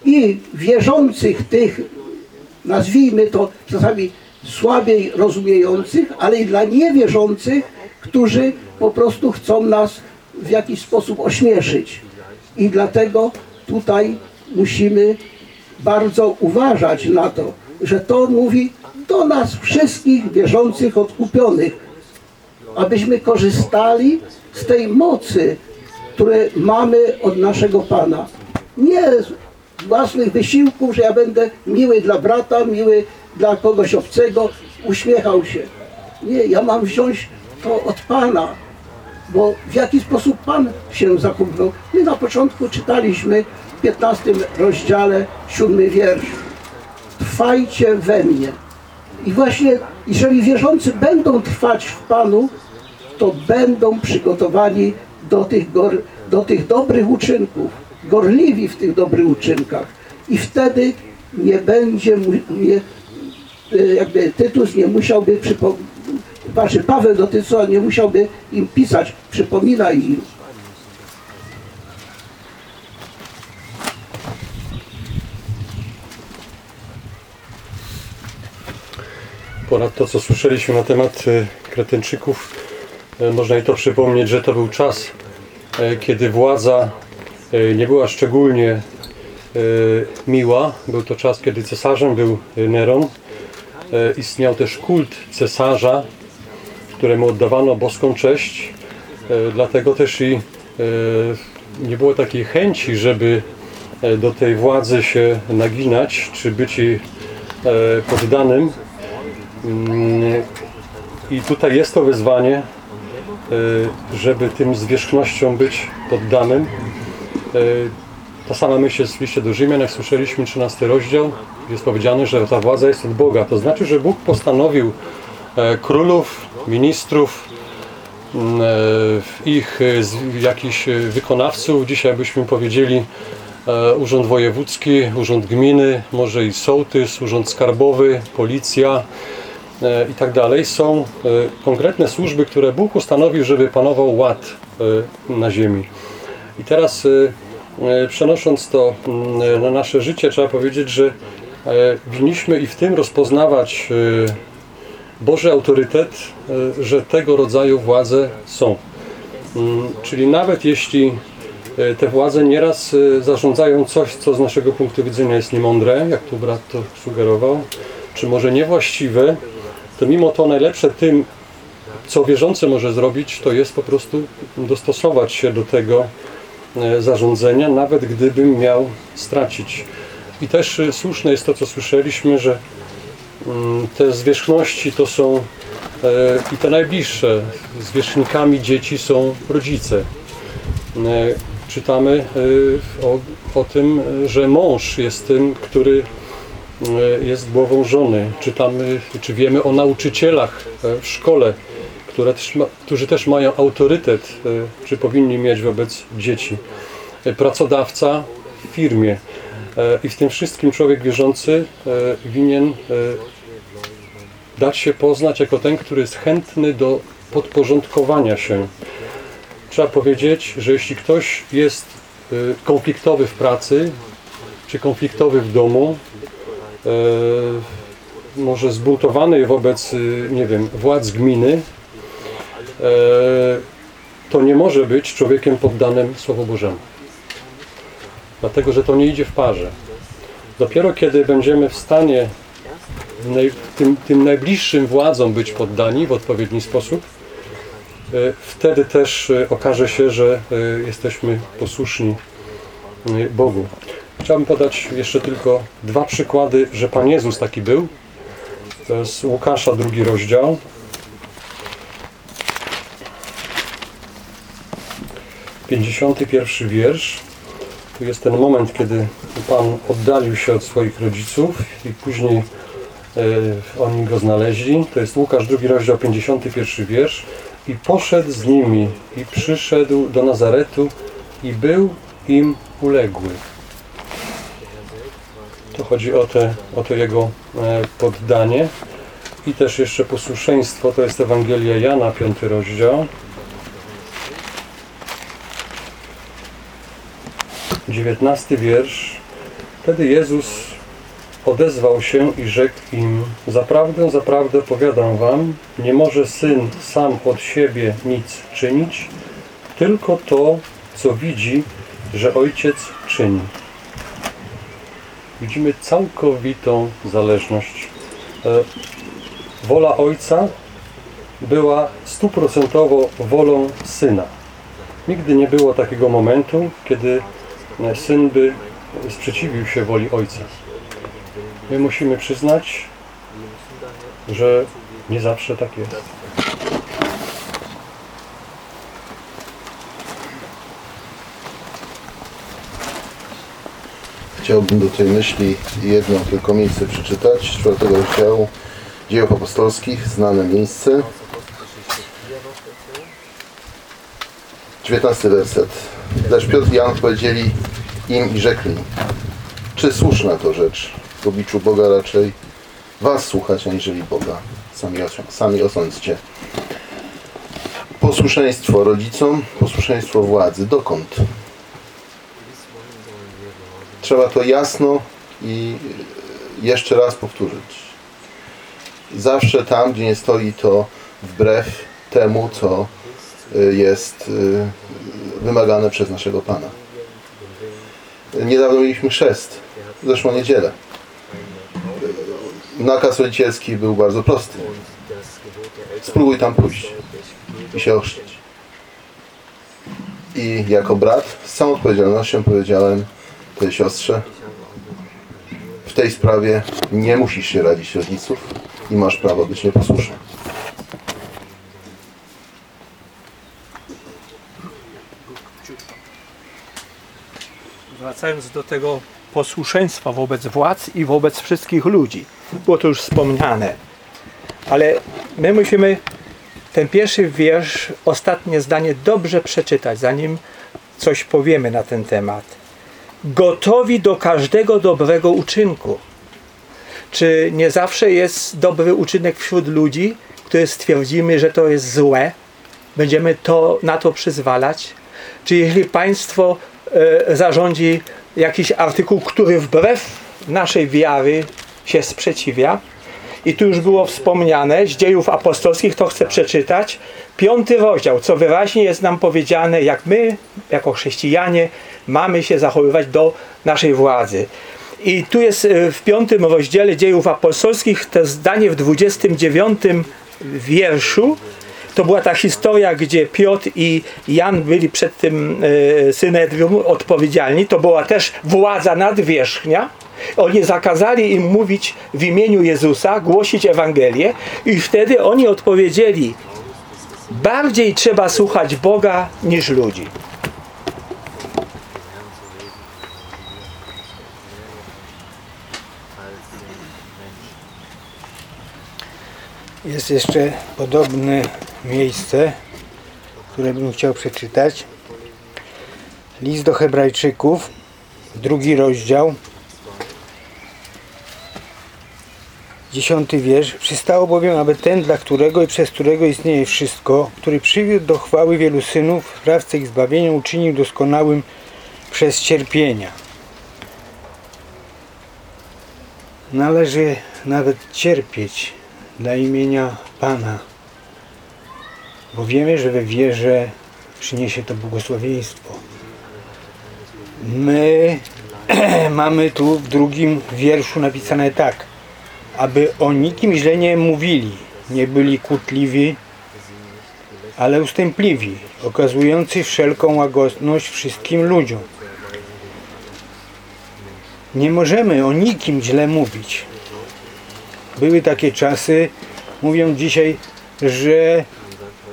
i wierzących tych, nazwijmy to czasami słabiej rozumiejących, ale i dla niewierzących, którzy po prostu chcą nas w jakiś sposób ośmieszyć. I dlatego tutaj musimy bardzo uważać na to, że to mówi do nas wszystkich wierzących odkupionych, abyśmy korzystali z tej mocy, które mamy od naszego Pana. Nie z własnych wysiłków, że ja będę miły dla brata, miły dla kogoś obcego, uśmiechał się. Nie, ja mam wziąć to od Pana, bo w jaki sposób Pan się zachowywał. My na początku czytaliśmy w 15 rozdziale, siódmy wiersz. Trwajcie we mnie. I właśnie, jeżeli wierzący będą trwać w Panu, to będą przygotowani do tych, gor, do tych dobrych uczynków, gorliwi w tych dobrych uczynkach. I wtedy nie będzie, nie, jakby Tytus nie musiałby przypo, znaczy Paweł do Tytusa nie musiałby im pisać, przypominaj im. Ponad to, co słyszeliśmy na temat e, Kretyńczyków, e, można i to przypomnieć, że to był czas, e, kiedy władza nie była szczególnie miła. Był to czas, kiedy cesarzem był Neron. Istniał też kult cesarza, któremu oddawano boską cześć. E, Dlatego też i e, nie było takiej chęci, żeby e, do tej władzy się naginać, czy być jej poddanym. Mm, I tutaj jest to wyzwanie, żeby tym zwierzchnością być poddanym. Ta sama myśl jest w liście do Rzymian, jak słyszeliśmy, 13 rozdział, jest powiedziane, że ta władza jest od Boga. To znaczy, że Bóg postanowił królów, ministrów, mm, e, ich e, jakichś e, wykonawców, dzisiaj byśmy powiedzieli e, urząd wojewódzki, urząd gminy, może i sołtys, urząd skarbowy, policja, e, i tak dalej, są e, konkretne służby, które Bóg ustanowił, żeby panował ład e, na ziemi. I teraz e, e, przenosząc to mm, na nasze życie, trzeba powiedzieć, że e, winniśmy i w tym rozpoznawać e, Boży autorytet, e, że tego rodzaju władze są. Mm, Czyli nawet jeśli e, te władze nieraz e, zarządzają coś, co z naszego punktu widzenia jest niemądre, jak tu brat to sugerował, czy może niewłaściwe, to mimo to najlepsze tym, co wierzący może zrobić, to jest po prostu dostosować się do tego zarządzenia, nawet gdybym miał stracić. I też słuszne jest to, co słyszeliśmy, że te zwierzchności to są e, i te najbliższe. Zwierzchnikami dzieci są rodzice. E, czytamy y, o, o tym, że mąż jest tym, który jest głową żony. Czytamy, czy wiemy o nauczycielach w szkole, które też ma, którzy też mają autorytet, czy powinni mieć wobec dzieci. Pracodawca w firmie. I w tym wszystkim człowiek wierzący winien dać się poznać jako ten, który jest chętny do podporządkowania się. Trzeba powiedzieć, że jeśli ktoś jest y, konfliktowy w pracy, czy konfliktowy w domu, y, może zbuntowany wobec, y, nie wiem, władz gminy, to nie może być człowiekiem poddanym Słowu Bożemu. Dlatego, że to nie idzie w parze. Dopiero kiedy będziemy w stanie naj, tym, tym najbliższym władzom być poddani w odpowiedni sposób, e, wtedy też e, okaże się, że e, jesteśmy posłuszni Bogu. Chciałbym podać jeszcze tylko dwa przykłady, że Pan Jezus taki był. To jest Łukasza, drugi rozdział. Pięćdziesiąty pierwszy wiersz. Tu jest ten moment, kiedy Pan oddalił się od swoich rodziców i później oni go znaleźli. To jest Łukasz, drugi rozdział, 51 wiersz. I poszedł z nimi i przyszedł do Nazaretu i był im uległy. To chodzi o, te, o to jego e, poddanie. I też jeszcze posłuszeństwo, to jest Ewangelia Jana, piąty rozdział. 19 wiersz. Wtedy Jezus odezwał się i rzekł im: Zaprawdę, zaprawdę powiadam wam, nie może syn sam od siebie nic czynić, tylko to, co widzi, że ojciec czyni. Widzimy całkowitą zależność. E, Wola ojca była stuprocentowo wolą syna. Nigdy nie było takiego momentu, kiedy e, syn by sprzeciwił się woli ojca. My musimy przyznać, że nie zawsze tak jest. Chciałbym do tej myśli jedno tylko miejsce przeczytać, czwartego rozdziału Dziejów Apostolskich, znane miejsce. 19 werset. Lecz Piotr i Jan odpowiedzieli im i rzekli, czy słuszna to rzecz w obliczu Boga raczej was słuchać, aniżeli Boga. Sami, sami osądźcie. Posłuszeństwo rodzicom, posłuszeństwo władzy. Dokąd? Trzeba to jasno i jeszcze raz powtórzyć. Zawsze tam, gdzie nie stoi to wbrew temu, co y, jest y, wymagane przez naszego Pana. Niedawno mieliśmy chrzest, zeszłą niedzielę. Nakaz rodzicielski był bardzo prosty. Spróbuj tam pójść i się ochrzcić. I jako brat z całą odpowiedzialnością powiedziałem tej siostrze, w tej sprawie nie musisz się radzić rodziców i masz prawo być nieposłuszny. Wracając do tego posłuszeństwa wobec władz i wobec wszystkich ludzi. Było to już wspomniane. Ale my musimy ten pierwszy wiersz, ostatnie zdanie dobrze przeczytać, zanim coś powiemy na ten temat. Gotowi do każdego dobrego uczynku. Czy nie zawsze jest dobry uczynek wśród ludzi, które stwierdzimy, że to jest złe? Będziemy to, na to przyzwalać? Czy jeśli państwo e, zarządzi jakiś artykuł, który wbrew naszej wiary się sprzeciwia? I tu już było wspomniane z dziejów apostolskich, to chcę przeczytać. Piąty rozdział, co wyraźnie jest nam powiedziane, jak my, jako chrześcijanie, mamy się zachowywać do naszej władzy. I tu jest e, w piątym rozdziale dziejów apostolskich to zdanie w 29 wierszu. To była ta historia, gdzie Piotr i Jan byli przed tym e, y, synedrium odpowiedzialni. To była też władza nadwierzchnia. Oni zakazali im mówić w imieniu Jezusa, głosić Ewangelię i wtedy oni odpowiedzieli bardziej trzeba słuchać Boga niż ludzi. Jest jeszcze podobny miejsce, które bym chciał przeczytać. List do Hebrajczyków, drugi rozdział, dziesiąty wiersz. Przystało bowiem, aby ten, dla którego i przez którego istnieje wszystko, który przywiódł do chwały wielu synów, sprawcę ich zbawienia, uczynił doskonałym przez cierpienia. Należy nawet cierpieć dla imienia Pana, bo wiemy, że we wierze przyniesie to błogosławieństwo. My (clears throat) mamy tu w drugim wierszu napisane tak, aby o nikim źle nie mówili, nie byli kłótliwi, ale ustępliwi, okazujący wszelką łagodność wszystkim ludziom. Nie możemy o nikim źle mówić. Były takie czasy, mówią dzisiaj, że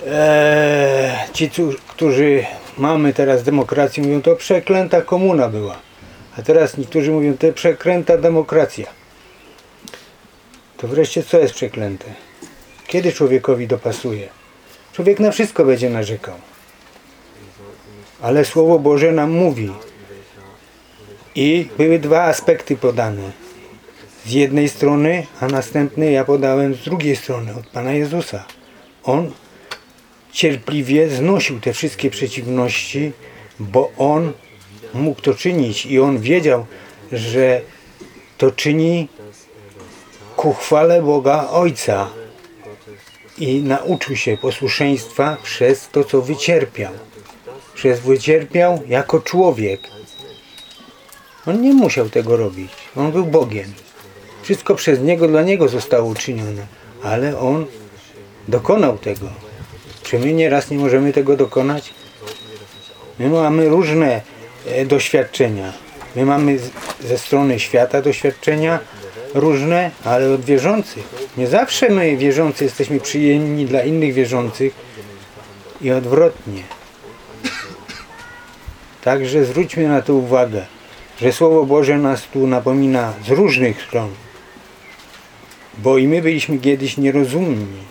e, ci, którzy mamy teraz demokrację, mówią, to przeklęta komuna była. A teraz niektórzy mówią, to przeklęta demokracja. To wreszcie co jest przeklęte? Kiedy człowiekowi dopasuje? Człowiek na wszystko będzie narzekał. Ale Słowo Boże nam mówi. I były dwa aspekty podane. Z jednej strony, a następny ja podałem z drugiej strony, od Pana Jezusa. On cierpliwie znosił te wszystkie przeciwności, bo On mógł to czynić i On wiedział, że to czyni ku chwale Boga Ojca i nauczył się posłuszeństwa przez to, co wycierpiał. Przez wycierpiał jako człowiek. On nie musiał tego robić. On był Bogiem. Wszystko przez Niego, dla Niego zostało uczynione. Ale On dokonał tego. Czy my nieraz nie możemy tego dokonać? My mamy różne e, doświadczenia. My mamy ze strony świata doświadczenia różne, ale od wierzących. Nie zawsze my wierzący jesteśmy przyjemni dla innych wierzących i odwrotnie. Także zwróćmy na to uwagę, że Słowo Boże nas tu napomina z różnych stron. Bo i my byliśmy kiedyś nierozumni.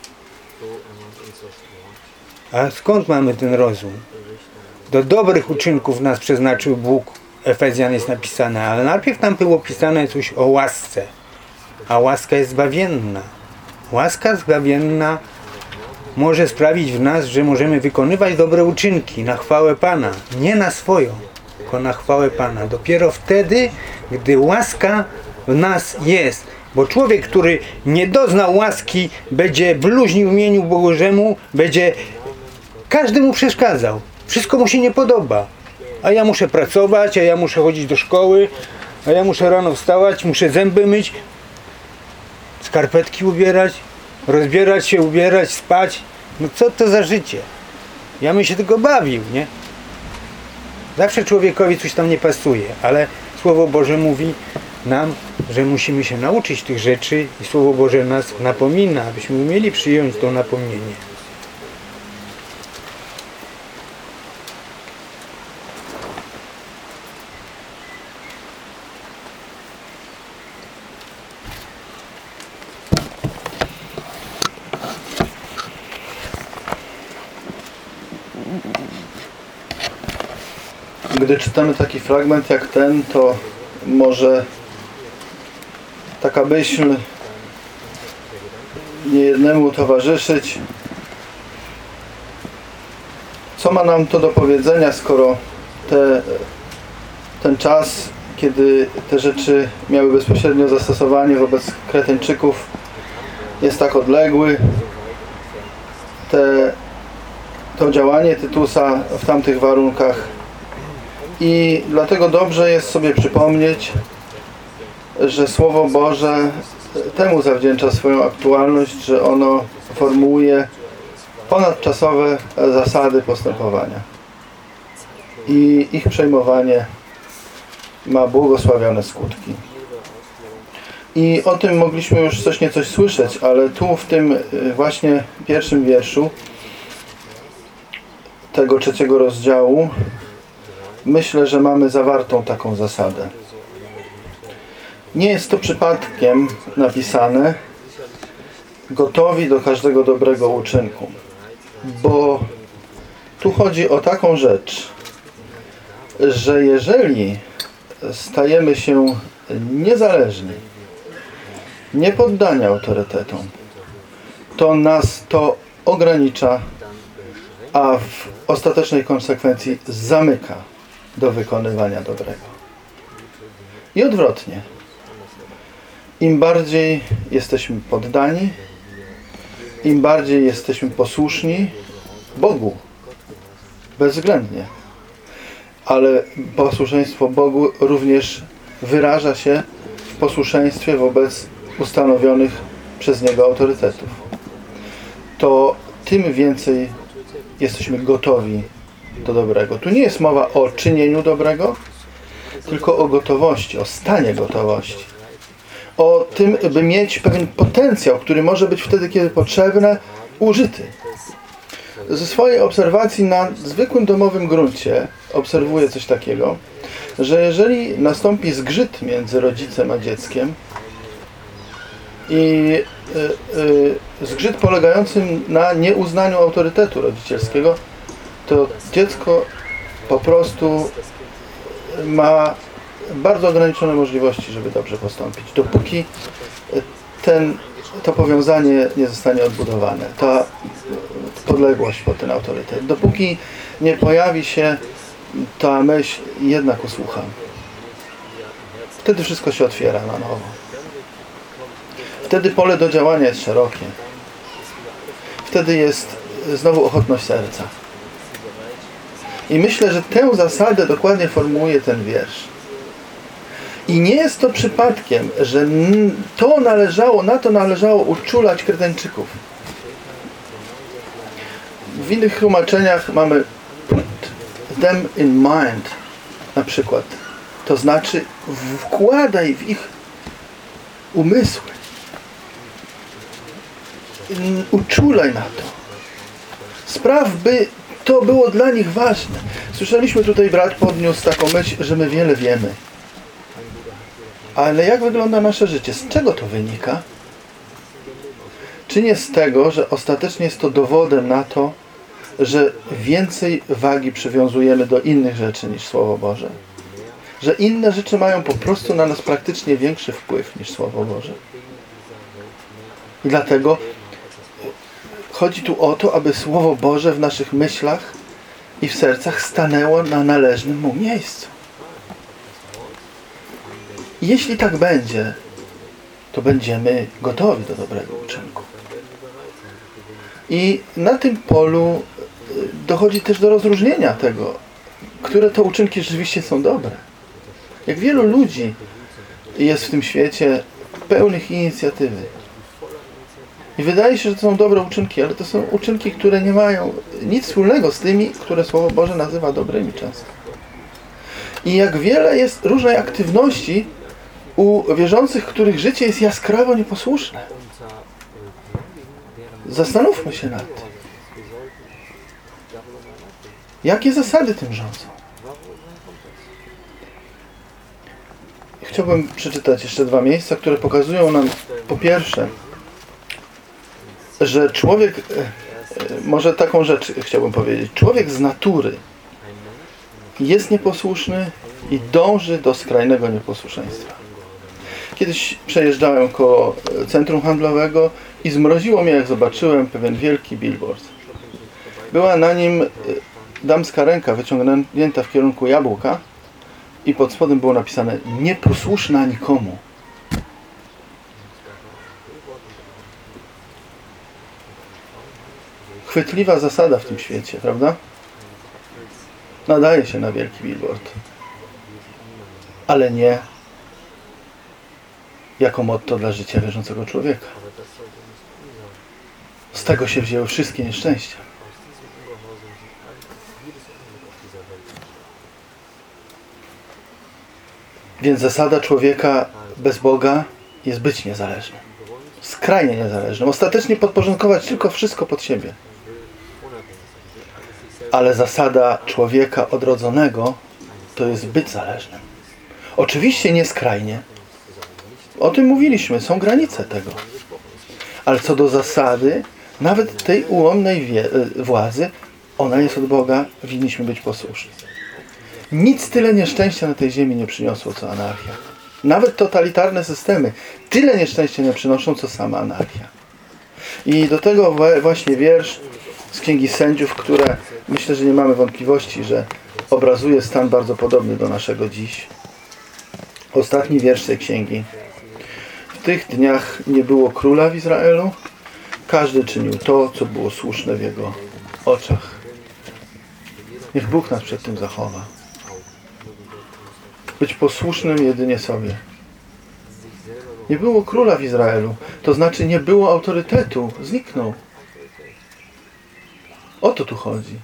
A skąd mamy ten rozum? Do dobrych uczynków nas przeznaczył Bóg. Efezjan jest napisane, ale najpierw tam było pisane coś o łasce. A łaska jest zbawienna. Łaska zbawienna może sprawić w nas, że możemy wykonywać dobre uczynki na chwałę Pana. Nie na swoją, tylko na chwałę Pana. Dopiero wtedy, gdy łaska w nas jest. Bo człowiek, który nie doznał łaski, będzie bluźnił imieniu Bożemu, będzie każdy mu przeszkadzał. Wszystko mu się nie podoba. A ja muszę pracować, a ja muszę chodzić do szkoły, a ja muszę rano wstawać, muszę zęby myć, skarpetki ubierać, rozbierać się, ubierać, spać. No co to za życie? Ja bym się tylko bawił, nie? Zawsze człowiekowi coś tam nie pasuje, ale Słowo Boże mówi nam, że musimy się nauczyć tych rzeczy i Słowo Boże nas napomina, abyśmy umieli przyjąć to napomnienie. Czytamy taki fragment jak ten, to może taka myśl niejednemu towarzyszyć. Co ma nam to do powiedzenia, skoro te, ten czas, kiedy te rzeczy miały bezpośrednio zastosowanie wobec Kretyńczyków jest tak odległy. Te, to działanie Tytusa w tamtych warunkach i dlatego dobrze jest sobie przypomnieć, że Słowo Boże temu zawdzięcza swoją aktualność, że ono formułuje ponadczasowe zasady postępowania. I ich przejmowanie ma błogosławione skutki. I o tym mogliśmy już coś niecoś słyszeć, ale tu w tym y, właśnie pierwszym wierszu tego trzeciego rozdziału myślę, że mamy zawartą taką zasadę. Nie jest to przypadkiem napisane, gotowi do każdego dobrego uczynku. Bo tu chodzi o taką rzecz, że jeżeli stajemy się niezależni, nie poddani autorytetom, to nas to ogranicza, a w ostatecznej konsekwencji zamyka do wykonywania dobrego. I odwrotnie. Im bardziej jesteśmy poddani, im bardziej jesteśmy posłuszni Bogu, bezwzględnie. Ale posłuszeństwo Bogu również wyraża się w posłuszeństwie wobec ustanowionych przez Niego autorytetów. To tym więcej jesteśmy gotowi do dobrego. Tu nie jest mowa o czynieniu dobrego, tylko o gotowości, o stanie gotowości. O tym, by mieć pewien potencjał, który może być wtedy, kiedy potrzebne, użyty. Ze swojej obserwacji na zwykłym domowym gruncie obserwuję coś takiego, że jeżeli nastąpi zgrzyt między rodzicem a dzieckiem i y, y, zgrzyt polegającym na nieuznaniu autorytetu rodzicielskiego, to dziecko po prostu ma bardzo ograniczone możliwości, żeby dobrze postąpić. Dopóki ten, to powiązanie nie zostanie odbudowane, ta podległość pod ten autorytet. Dopóki nie pojawi się ta myśl, jednak usłucham. Wtedy wszystko się otwiera na nowo. Wtedy pole do działania jest szerokie. Wtedy jest znowu ochotność serca. I myślę, że tę zasadę dokładnie formułuje ten wiersz. I nie jest to przypadkiem, że to należało, na to należało uczulać Kretenczyków. W innych tłumaczeniach mamy put them in mind na przykład. To znaczy wkładaj w ich umysły. Uczulaj na to. Spraw, by to było dla nich ważne. Słyszeliśmy tutaj, brat podniósł taką myśl, że my wiele wiemy. Ale jak wygląda nasze życie? Z czego to wynika? Czy nie z tego, że ostatecznie jest to dowodem na to, że więcej wagi przywiązujemy do innych rzeczy niż Słowo Boże? Że inne rzeczy mają po prostu na nas praktycznie większy wpływ niż Słowo Boże. I dlatego chodzi tu o to, aby Słowo Boże w naszych myślach i w sercach stanęło na należnym mu miejscu. Jeśli tak będzie, to będziemy gotowi do dobrego uczynku. I na tym polu dochodzi też do rozróżnienia tego, które to uczynki rzeczywiście są dobre. Jak wielu ludzi jest w tym świecie pełnych inicjatywy. I wydaje się, że to są dobre uczynki, ale to są uczynki, które nie mają nic wspólnego z tymi, które Słowo Boże nazywa dobrymi często. I jak wiele jest różnej aktywności u wierzących, których życie jest jaskrawo nieposłuszne. Zastanówmy się nad tym. Jakie zasady tym rządzą? Chciałbym przeczytać jeszcze dwa miejsca, które pokazują nam po pierwsze, że człowiek, może taką rzecz chciałbym powiedzieć, człowiek z natury jest nieposłuszny i dąży do skrajnego nieposłuszeństwa. Kiedyś przejeżdżałem koło centrum handlowego i zmroziło mnie, jak zobaczyłem pewien wielki billboard. Była na nim damska ręka wyciągnięta w kierunku jabłka i pod spodem było napisane nieposłuszna nikomu. Chwytliwa zasada w tym świecie, prawda? Nadaje się na wielki billboard. Ale nie jako motto dla życia wierzącego człowieka. Z tego się wzięły wszystkie nieszczęścia. Więc zasada człowieka bez Boga jest być niezależnym. Skrajnie niezależnym. Ostatecznie podporządkować tylko wszystko pod siebie. Ale zasada człowieka odrodzonego to jest być zależnym. Oczywiście nie skrajnie. O tym mówiliśmy, są granice tego. Ale co do zasady, nawet tej ułomnej e, władzy, ona jest od Boga, winniśmy być posłuszni. Nic tyle nieszczęścia na tej ziemi nie przyniosło, co anarchia. Nawet totalitarne systemy tyle nieszczęścia nie przynoszą, co sama anarchia. I do tego właśnie wiersz z Księgi Sędziów, które myślę, że nie mamy wątpliwości, że obrazuje stan bardzo podobny do naszego dziś. Ostatni wiersz tej księgi. W tych dniach nie było króla w Izraelu. Każdy czynił to, co było słuszne w jego oczach. Niech Bóg nas przed tym zachowa. Być posłusznym jedynie sobie. Nie było króla w Izraelu. To znaczy nie było autorytetu. Zniknął. O to tu chodzi.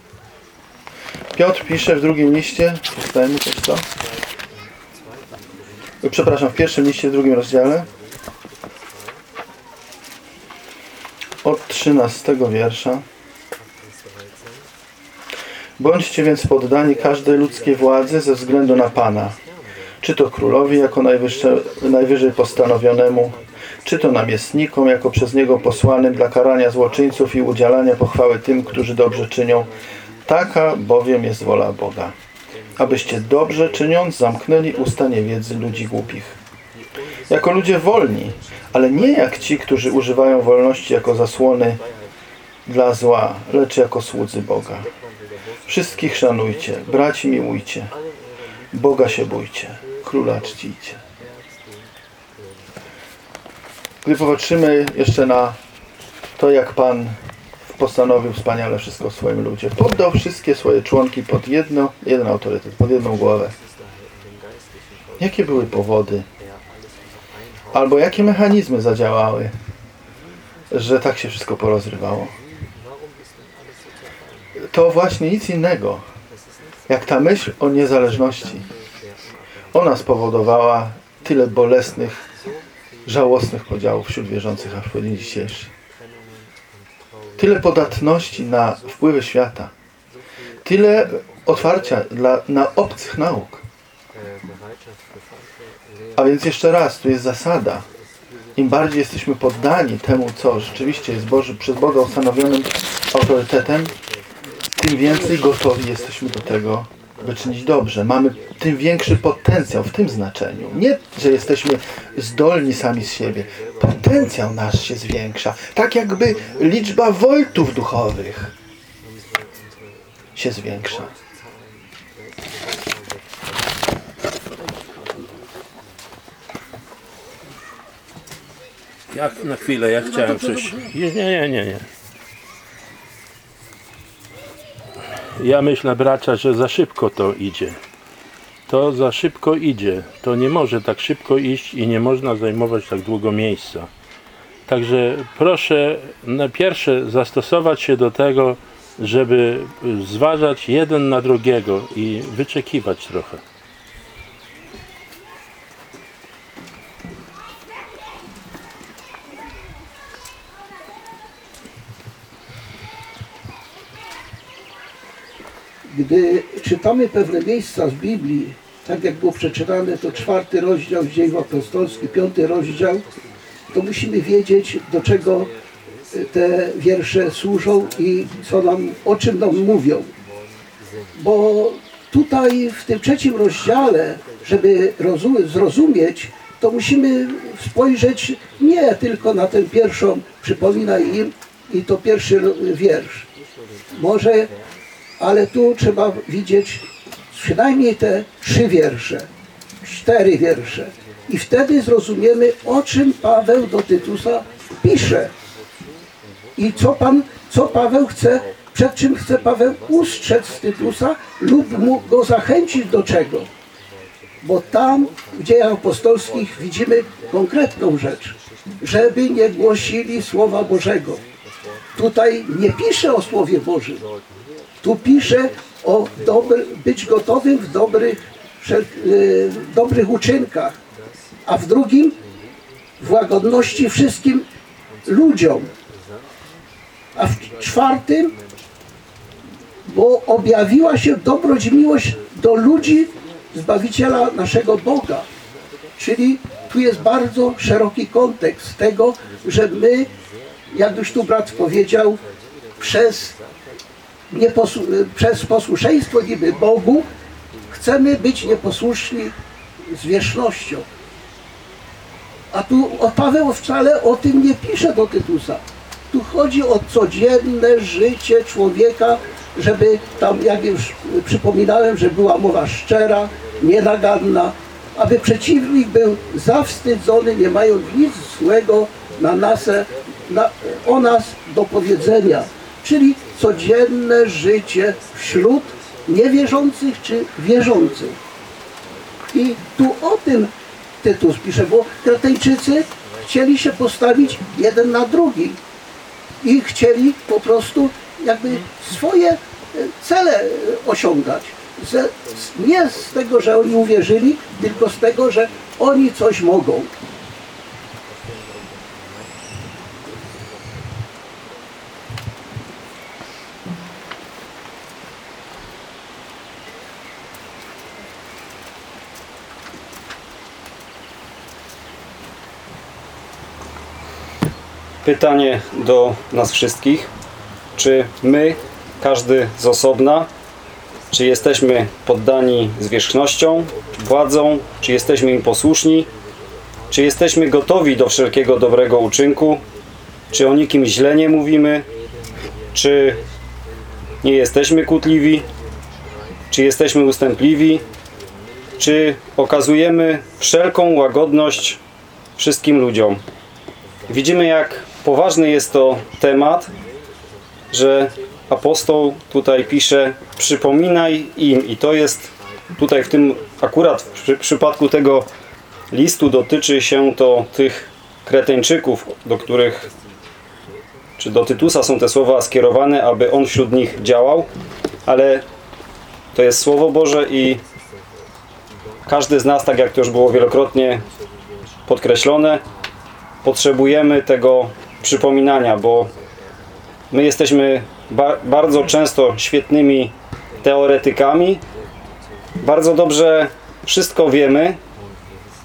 Piotr pisze w drugim liście, przeczytajmy też to. Przepraszam, w pierwszym liście, w drugim rozdziale. Od 13 wiersza. Bądźcie więc poddani każdej ludzkiej władzy ze względu na Pana. Czy to królowi jako najwyżej postanowionemu, czy to namiestnikom jako przez niego posłanym dla karania złoczyńców i udzielania pochwały tym, którzy dobrze czynią. Taka bowiem jest wola Boga. Abyście dobrze czyniąc zamknęli usta niewiedzy ludzi głupich. Jako ludzie wolni, ale nie jak ci, którzy używają wolności jako zasłony dla zła, lecz jako słudzy Boga. Wszystkich szanujcie, braci miłujcie, Boga się bójcie, króla czcijcie. Gdy popatrzymy jeszcze na to, jak Pan postanowił wspaniale wszystko w swoim ludzie. Poddał wszystkie swoje członki pod jedno, jeden autorytet, pod jedną głowę. Jakie były powody? Albo jakie mechanizmy zadziałały, że tak się wszystko porozrywało? To właśnie nic innego, jak ta myśl o niezależności. Ona spowodowała tyle bolesnych, żałosnych podziałów wśród wierzących aż po dzień dzisiejszy. Tyle podatności na wpływy świata. Tyle otwarcia dla, na obcych nauk. A więc jeszcze raz, tu jest zasada. Im bardziej jesteśmy poddani temu, co rzeczywiście jest Boży, przez Boga ustanowionym autorytetem, tym więcej gotowi jesteśmy do tego, by czynić dobrze. Mamy tym większy potencjał w tym znaczeniu. Nie, że jesteśmy zdolni sami z siebie. Potencjał nasz się zwiększa. Tak jakby liczba woltów duchowych się zwiększa. Jak na chwilę, ja chciałem coś. Nie, nie, nie, nie. nie. Ja myślę, bracia, że za szybko to idzie. To za szybko idzie. To nie może tak szybko iść i nie można zajmować tak długo miejsca. Także proszę na pierwsze zastosować się do tego, żeby zważać jeden na drugiego i wyczekiwać trochę. Gdy czytamy pewne miejsca z Biblii, tak jak było przeczytane, to czwarty rozdział Dziejów Apostolskich, piąty rozdział, to musimy wiedzieć, do czego te wiersze służą i co nam, o czym nam mówią. Bo tutaj w tym trzecim rozdziale, żeby rozum- zrozumieć, to musimy spojrzeć nie tylko na tę pierwszą, przypominaj im, i to pierwszy wiersz. Może ale tu trzeba widzieć przynajmniej te trzy wiersze, cztery wiersze. I wtedy zrozumiemy, o czym Paweł do Tytusa pisze. I co, Pan, co Paweł chce, przed czym chce Paweł ustrzec Tytusa lub mu go zachęcić do czego. Bo tam w dziejach apostolskich widzimy konkretną rzecz. Żeby nie głosili Słowa Bożego. Tutaj nie pisze o Słowie Bożym. Tu pisze o dobry, być gotowym w dobrych, y, dobrych uczynkach, a w drugim w łagodności wszystkim ludziom, a w czwartym, bo objawiła się dobroć miłość do ludzi Zbawiciela naszego Boga. Czyli tu jest bardzo szeroki kontekst tego, że my jak już tu brat powiedział, przez, nieposłu- przez posłuszeństwo niby Bogu chcemy być nieposłuszni zwierzchnością. A tu Paweł wcale o tym nie pisze do Tytusa. Tu chodzi o codzienne życie człowieka, żeby tam, jak już przypominałem, że była mowa szczera, nienaganna, aby przeciwnik był zawstydzony, nie mając nic złego na nas, na, o nas do powiedzenia. Czyli codzienne życie wśród niewierzących czy wierzących. I tu o tym Tytus pisze, bo Kreteńczycy chcieli się postawić jeden na drugi i chcieli po prostu jakby swoje e, cele e, osiągać. Nie z tego, że oni uwierzyli, tylko z tego, że oni coś mogą. Pytanie do nas wszystkich. Czy my, każdy z osobna, czy jesteśmy poddani zwierzchnością, władzą, czy jesteśmy im posłuszni, czy jesteśmy gotowi do wszelkiego dobrego uczynku, czy o nikim źle nie mówimy, czy nie jesteśmy kłótliwi, czy jesteśmy ustępliwi, czy okazujemy wszelką łagodność wszystkim ludziom. Widzimy, jak poważny jest to temat, że apostoł tutaj pisze przypominaj im. I to jest tutaj w tym akurat w przy, przypadku tego listu dotyczy się to tych kreteńczyków, do których czy do Tytusa są te słowa skierowane, aby on wśród nich działał, ale to jest Słowo Boże i każdy z nas, tak jak to już było wielokrotnie podkreślone, potrzebujemy tego przypominania, bo my jesteśmy ba bardzo często świetnymi teoretykami, bardzo dobrze wszystko wiemy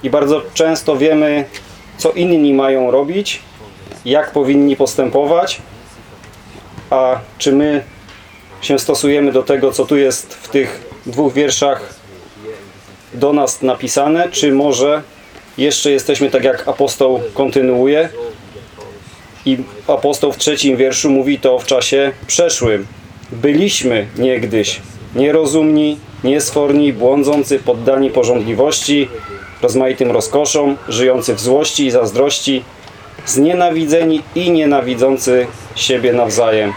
i bardzo często wiemy, co inni mają robić, jak powinni postępować, a czy my się stosujemy do tego, co tu jest w tych dwóch wierszach do nas napisane, czy może jeszcze jesteśmy tak jak apostoł kontynuuje i apostoł w trzecim wierszu mówi to w czasie przeszłym. Byliśmy niegdyś nierozumni, niesforni, błądzący, poddani porządliwości, rozmaitym rozkoszom, żyjący w złości i zazdrości, znienawidzeni i nienawidzący siebie nawzajem.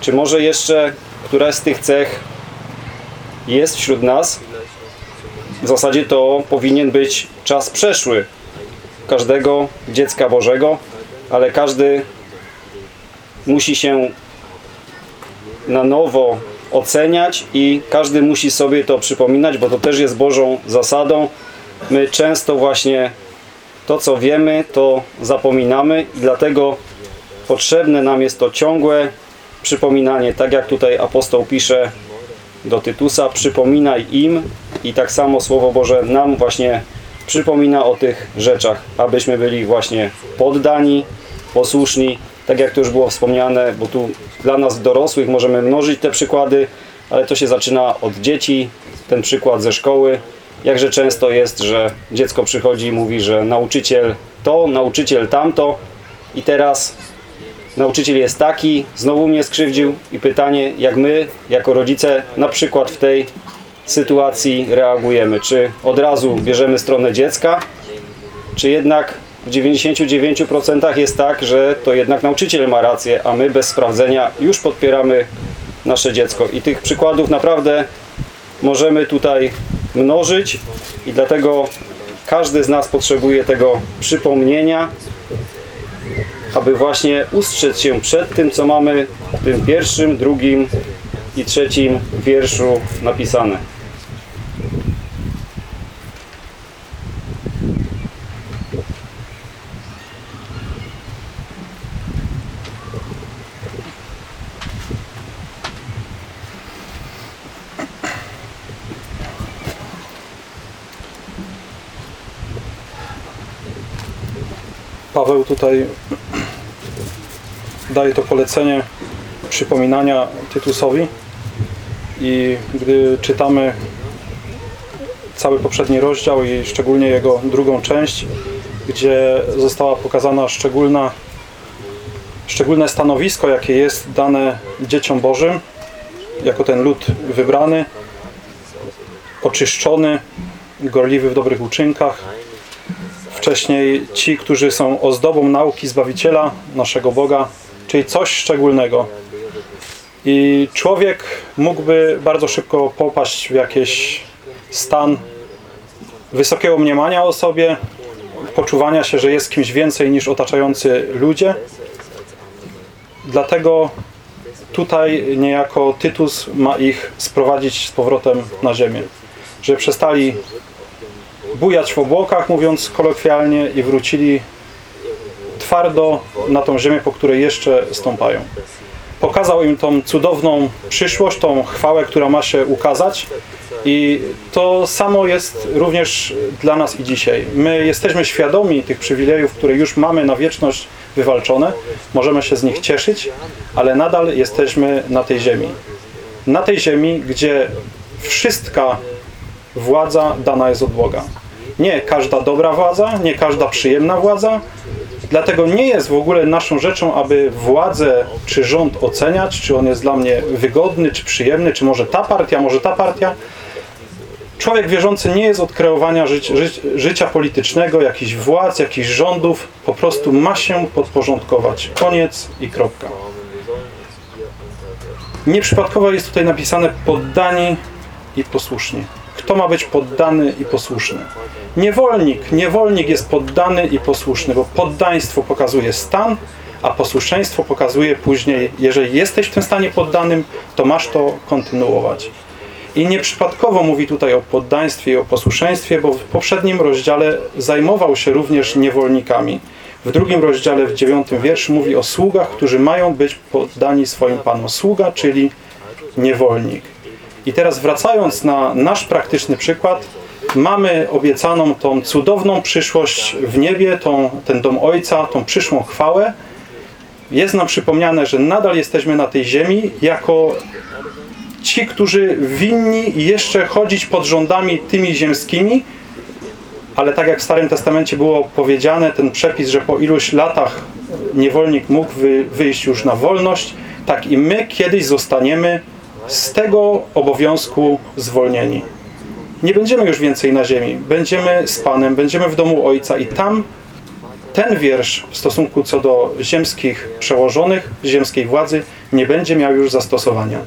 Czy może jeszcze któraś z tych cech jest wśród nas? W zasadzie to powinien być czas przeszły każdego dziecka Bożego, ale każdy musi się na nowo oceniać i każdy musi sobie to przypominać, bo to też jest Bożą zasadą. My często właśnie to, co wiemy, to zapominamy i dlatego potrzebne nam jest to ciągłe przypominanie, tak jak tutaj apostoł pisze do Tytusa, przypominaj im i tak samo Słowo Boże nam właśnie przypomina o tych rzeczach, abyśmy byli właśnie poddani, posłuszni, tak jak to już było wspomniane, bo tu dla nas dorosłych możemy mnożyć te przykłady, ale to się zaczyna od dzieci, ten przykład ze szkoły. Jakże często jest, że dziecko przychodzi i mówi, że nauczyciel to, nauczyciel tamto i teraz nauczyciel jest taki, znowu mnie skrzywdził i pytanie, jak my, jako rodzice, na przykład w tej sytuacji reagujemy. Czy od razu bierzemy stronę dziecka, czy jednak w 99% jest tak, że to jednak nauczyciel ma rację, a my bez sprawdzenia już podpieramy nasze dziecko. I tych przykładów naprawdę możemy tutaj mnożyć i dlatego każdy z nas potrzebuje tego przypomnienia, aby właśnie ustrzec się przed tym, co mamy w tym pierwszym, drugim i trzecim wierszu napisane. Paweł tutaj daje to polecenie przypominania Tytusowi i gdy czytamy cały poprzedni rozdział i szczególnie jego drugą część, gdzie została pokazana szczególna, szczególne stanowisko, jakie jest dane dzieciom Bożym, jako ten lud wybrany, oczyszczony, gorliwy w dobrych uczynkach. Wcześniej ci, którzy są ozdobą nauki Zbawiciela, naszego Boga, czyli coś szczególnego. I człowiek mógłby bardzo szybko popaść w jakiś stan wysokiego mniemania o sobie, poczuwania się, że jest kimś więcej niż otaczający ludzie. Dlatego tutaj niejako Tytus ma ich sprowadzić z powrotem na ziemię. Że przestali bujać w obłokach, mówiąc kolokwialnie, i wrócili twardo na tą ziemię, po której jeszcze stąpają. Pokazał im tą cudowną przyszłość, tą chwałę, która ma się ukazać. I to samo jest również dla nas i dzisiaj. My jesteśmy świadomi tych przywilejów, które już mamy na wieczność wywalczone. Możemy się z nich cieszyć, ale nadal jesteśmy na tej ziemi. Na tej ziemi, gdzie wszystka władza dana jest od Boga. Nie każda dobra władza, nie każda przyjemna władza. Dlatego nie jest w ogóle naszą rzeczą, aby władzę czy rząd oceniać, czy on jest dla mnie wygodny, czy przyjemny, czy może ta partia, może ta partia. Człowiek wierzący nie jest od kreowania ży ży życia politycznego, jakichś władz, jakichś rządów. Po prostu ma się podporządkować. Koniec i kropka. Nieprzypadkowo jest tutaj napisane poddani i posłuszni. Kto ma być poddany i posłuszny? Niewolnik. Niewolnik jest poddany i posłuszny, bo poddaństwo pokazuje stan, a posłuszeństwo pokazuje później, jeżeli jesteś w tym stanie poddanym, to masz to kontynuować. I nieprzypadkowo mówi tutaj o poddaństwie i o posłuszeństwie, bo w poprzednim rozdziale zajmował się również niewolnikami. W drugim rozdziale, w dziewiątym wierszu mówi o sługach, którzy mają być poddani swoim Panom. Sługa, czyli niewolnik. I teraz wracając na nasz praktyczny przykład, mamy obiecaną tą cudowną przyszłość w niebie, tą, ten dom Ojca, tą przyszłą chwałę. Jest nam przypomniane, że nadal jesteśmy na tej ziemi jako ci, którzy winni jeszcze chodzić pod rządami tymi ziemskimi, ale tak jak w Starym Testamencie było powiedziane, ten przepis, że po iluś latach niewolnik mógł wy, wyjść już na wolność, tak i my kiedyś zostaniemy z tego obowiązku zwolnieni. Nie będziemy już więcej na ziemi. Będziemy z Panem, będziemy w domu Ojca i tam ten wiersz w stosunku co do ziemskich przełożonych, ziemskiej władzy nie będzie miał już zastosowania.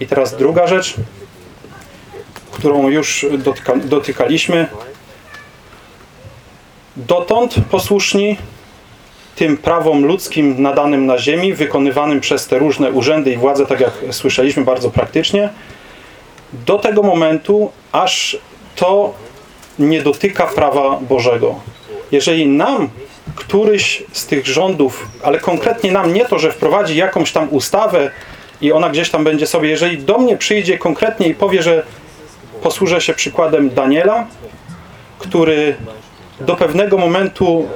I teraz druga rzecz, którą już dotyka, dotykaliśmy. Dotąd posłuszni tym prawom ludzkim nadanym na ziemi, wykonywanym przez te różne urzędy i władze, tak jak słyszeliśmy bardzo praktycznie, do tego momentu, aż to nie dotyka prawa Bożego. Jeżeli nam któryś z tych rządów, ale konkretnie nam nie to, że wprowadzi jakąś tam ustawę i ona gdzieś tam będzie sobie, jeżeli do mnie przyjdzie konkretnie i powie, że posłużę się przykładem Daniela, który do pewnego momentu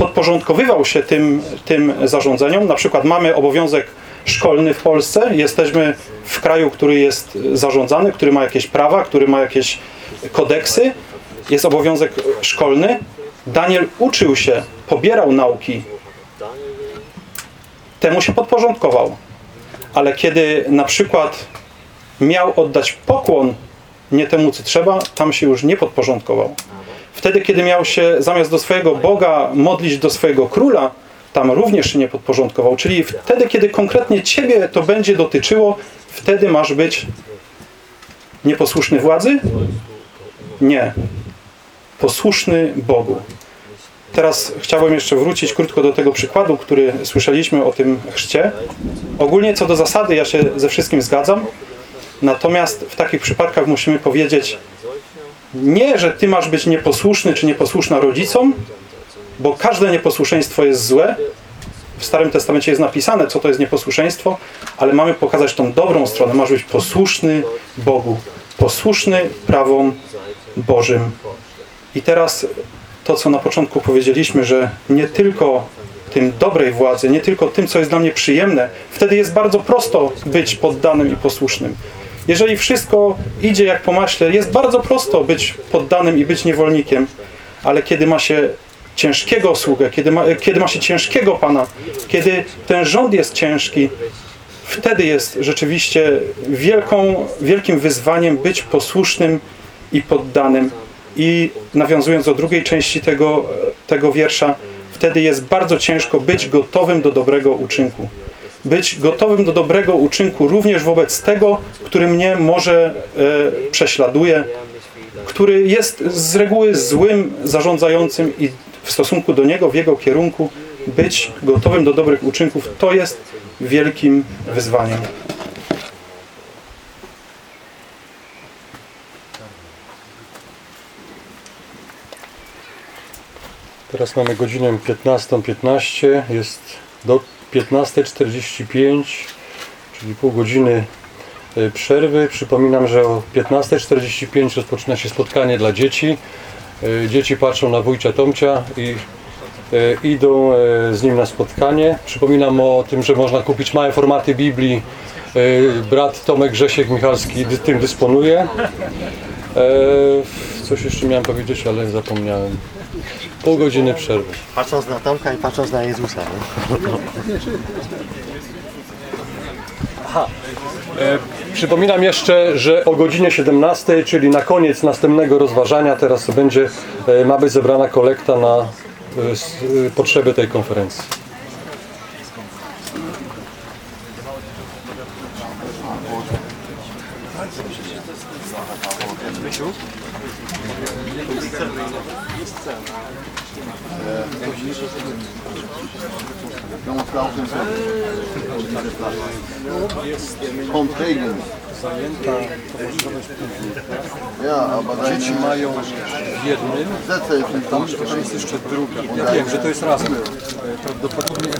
podporządkowywał się tym, tym zarządzeniom. Na przykład mamy obowiązek szkolny w Polsce. Jesteśmy w kraju, który jest zarządzany, który ma jakieś prawa, który ma jakieś kodeksy. Jest obowiązek szkolny. Daniel uczył się, pobierał nauki. Temu się podporządkował. Ale kiedy na przykład miał oddać pokłon nie temu, co trzeba, tam się już nie podporządkował. Wtedy, kiedy miał się zamiast do swojego Boga modlić do swojego króla, tam również się nie podporządkował. Czyli wtedy, kiedy konkretnie Ciebie to będzie dotyczyło, wtedy masz być nieposłuszny władzy? Nie. Posłuszny Bogu. Teraz chciałbym jeszcze wrócić krótko do tego przykładu, który słyszeliśmy o tym chrzcie. Ogólnie co do zasady ja się ze wszystkim zgadzam, natomiast w takich przypadkach musimy powiedzieć nie, że ty masz być nieposłuszny czy nieposłuszna rodzicom, bo każde nieposłuszeństwo jest złe. W Starym Testamencie jest napisane, co to jest nieposłuszeństwo, ale mamy pokazać tą dobrą stronę. Masz być posłuszny Bogu, posłuszny prawom Bożym. I teraz to, co na początku powiedzieliśmy, że nie tylko tym dobrej władzy, nie tylko tym, co jest dla mnie przyjemne, wtedy jest bardzo prosto być poddanym i posłusznym. Jeżeli wszystko idzie jak po maśle, jest bardzo prosto być poddanym i być niewolnikiem, ale kiedy ma się ciężkiego sługę, kiedy ma, kiedy ma się ciężkiego Pana, kiedy ten rząd jest ciężki, wtedy jest rzeczywiście wielką, wielkim wyzwaniem być posłusznym i poddanym. I nawiązując do drugiej części tego, tego wiersza, wtedy jest bardzo ciężko być gotowym do dobrego uczynku. Być gotowym do dobrego uczynku również wobec tego, który mnie może e, prześladuje, który jest z reguły złym zarządzającym i w stosunku do niego, w jego kierunku, być gotowym do dobrych uczynków, to jest wielkim wyzwaniem. Teraz mamy godzinę 15.15, jest do 15.45, czyli pół godziny e, przerwy. Przypominam, że o 15.45 rozpoczyna się spotkanie dla dzieci. E, Dzieci patrzą na wujcia Tomcia i e, idą z nim na spotkanie. Przypominam o tym, że można kupić małe formaty Biblii. Brat Tomek Grzesiek Michalski tym dysponuje. Coś jeszcze miałem powiedzieć, ale zapomniałem. Pół godziny przerwy. Patrząc na Tomka i patrząc na Jezusa. E, Przypominam jeszcze, że o godzinie 17, czyli na koniec następnego rozważania, teraz będzie, e, ma być zebrana kolekta na e, s- e, potrzeby tej konferencji. Container. Zajęta Ja, aber Dzieci mają w jednym, tam, tam jest jeszcze. Ja wiem, że to jest razem. Prawdopodobnie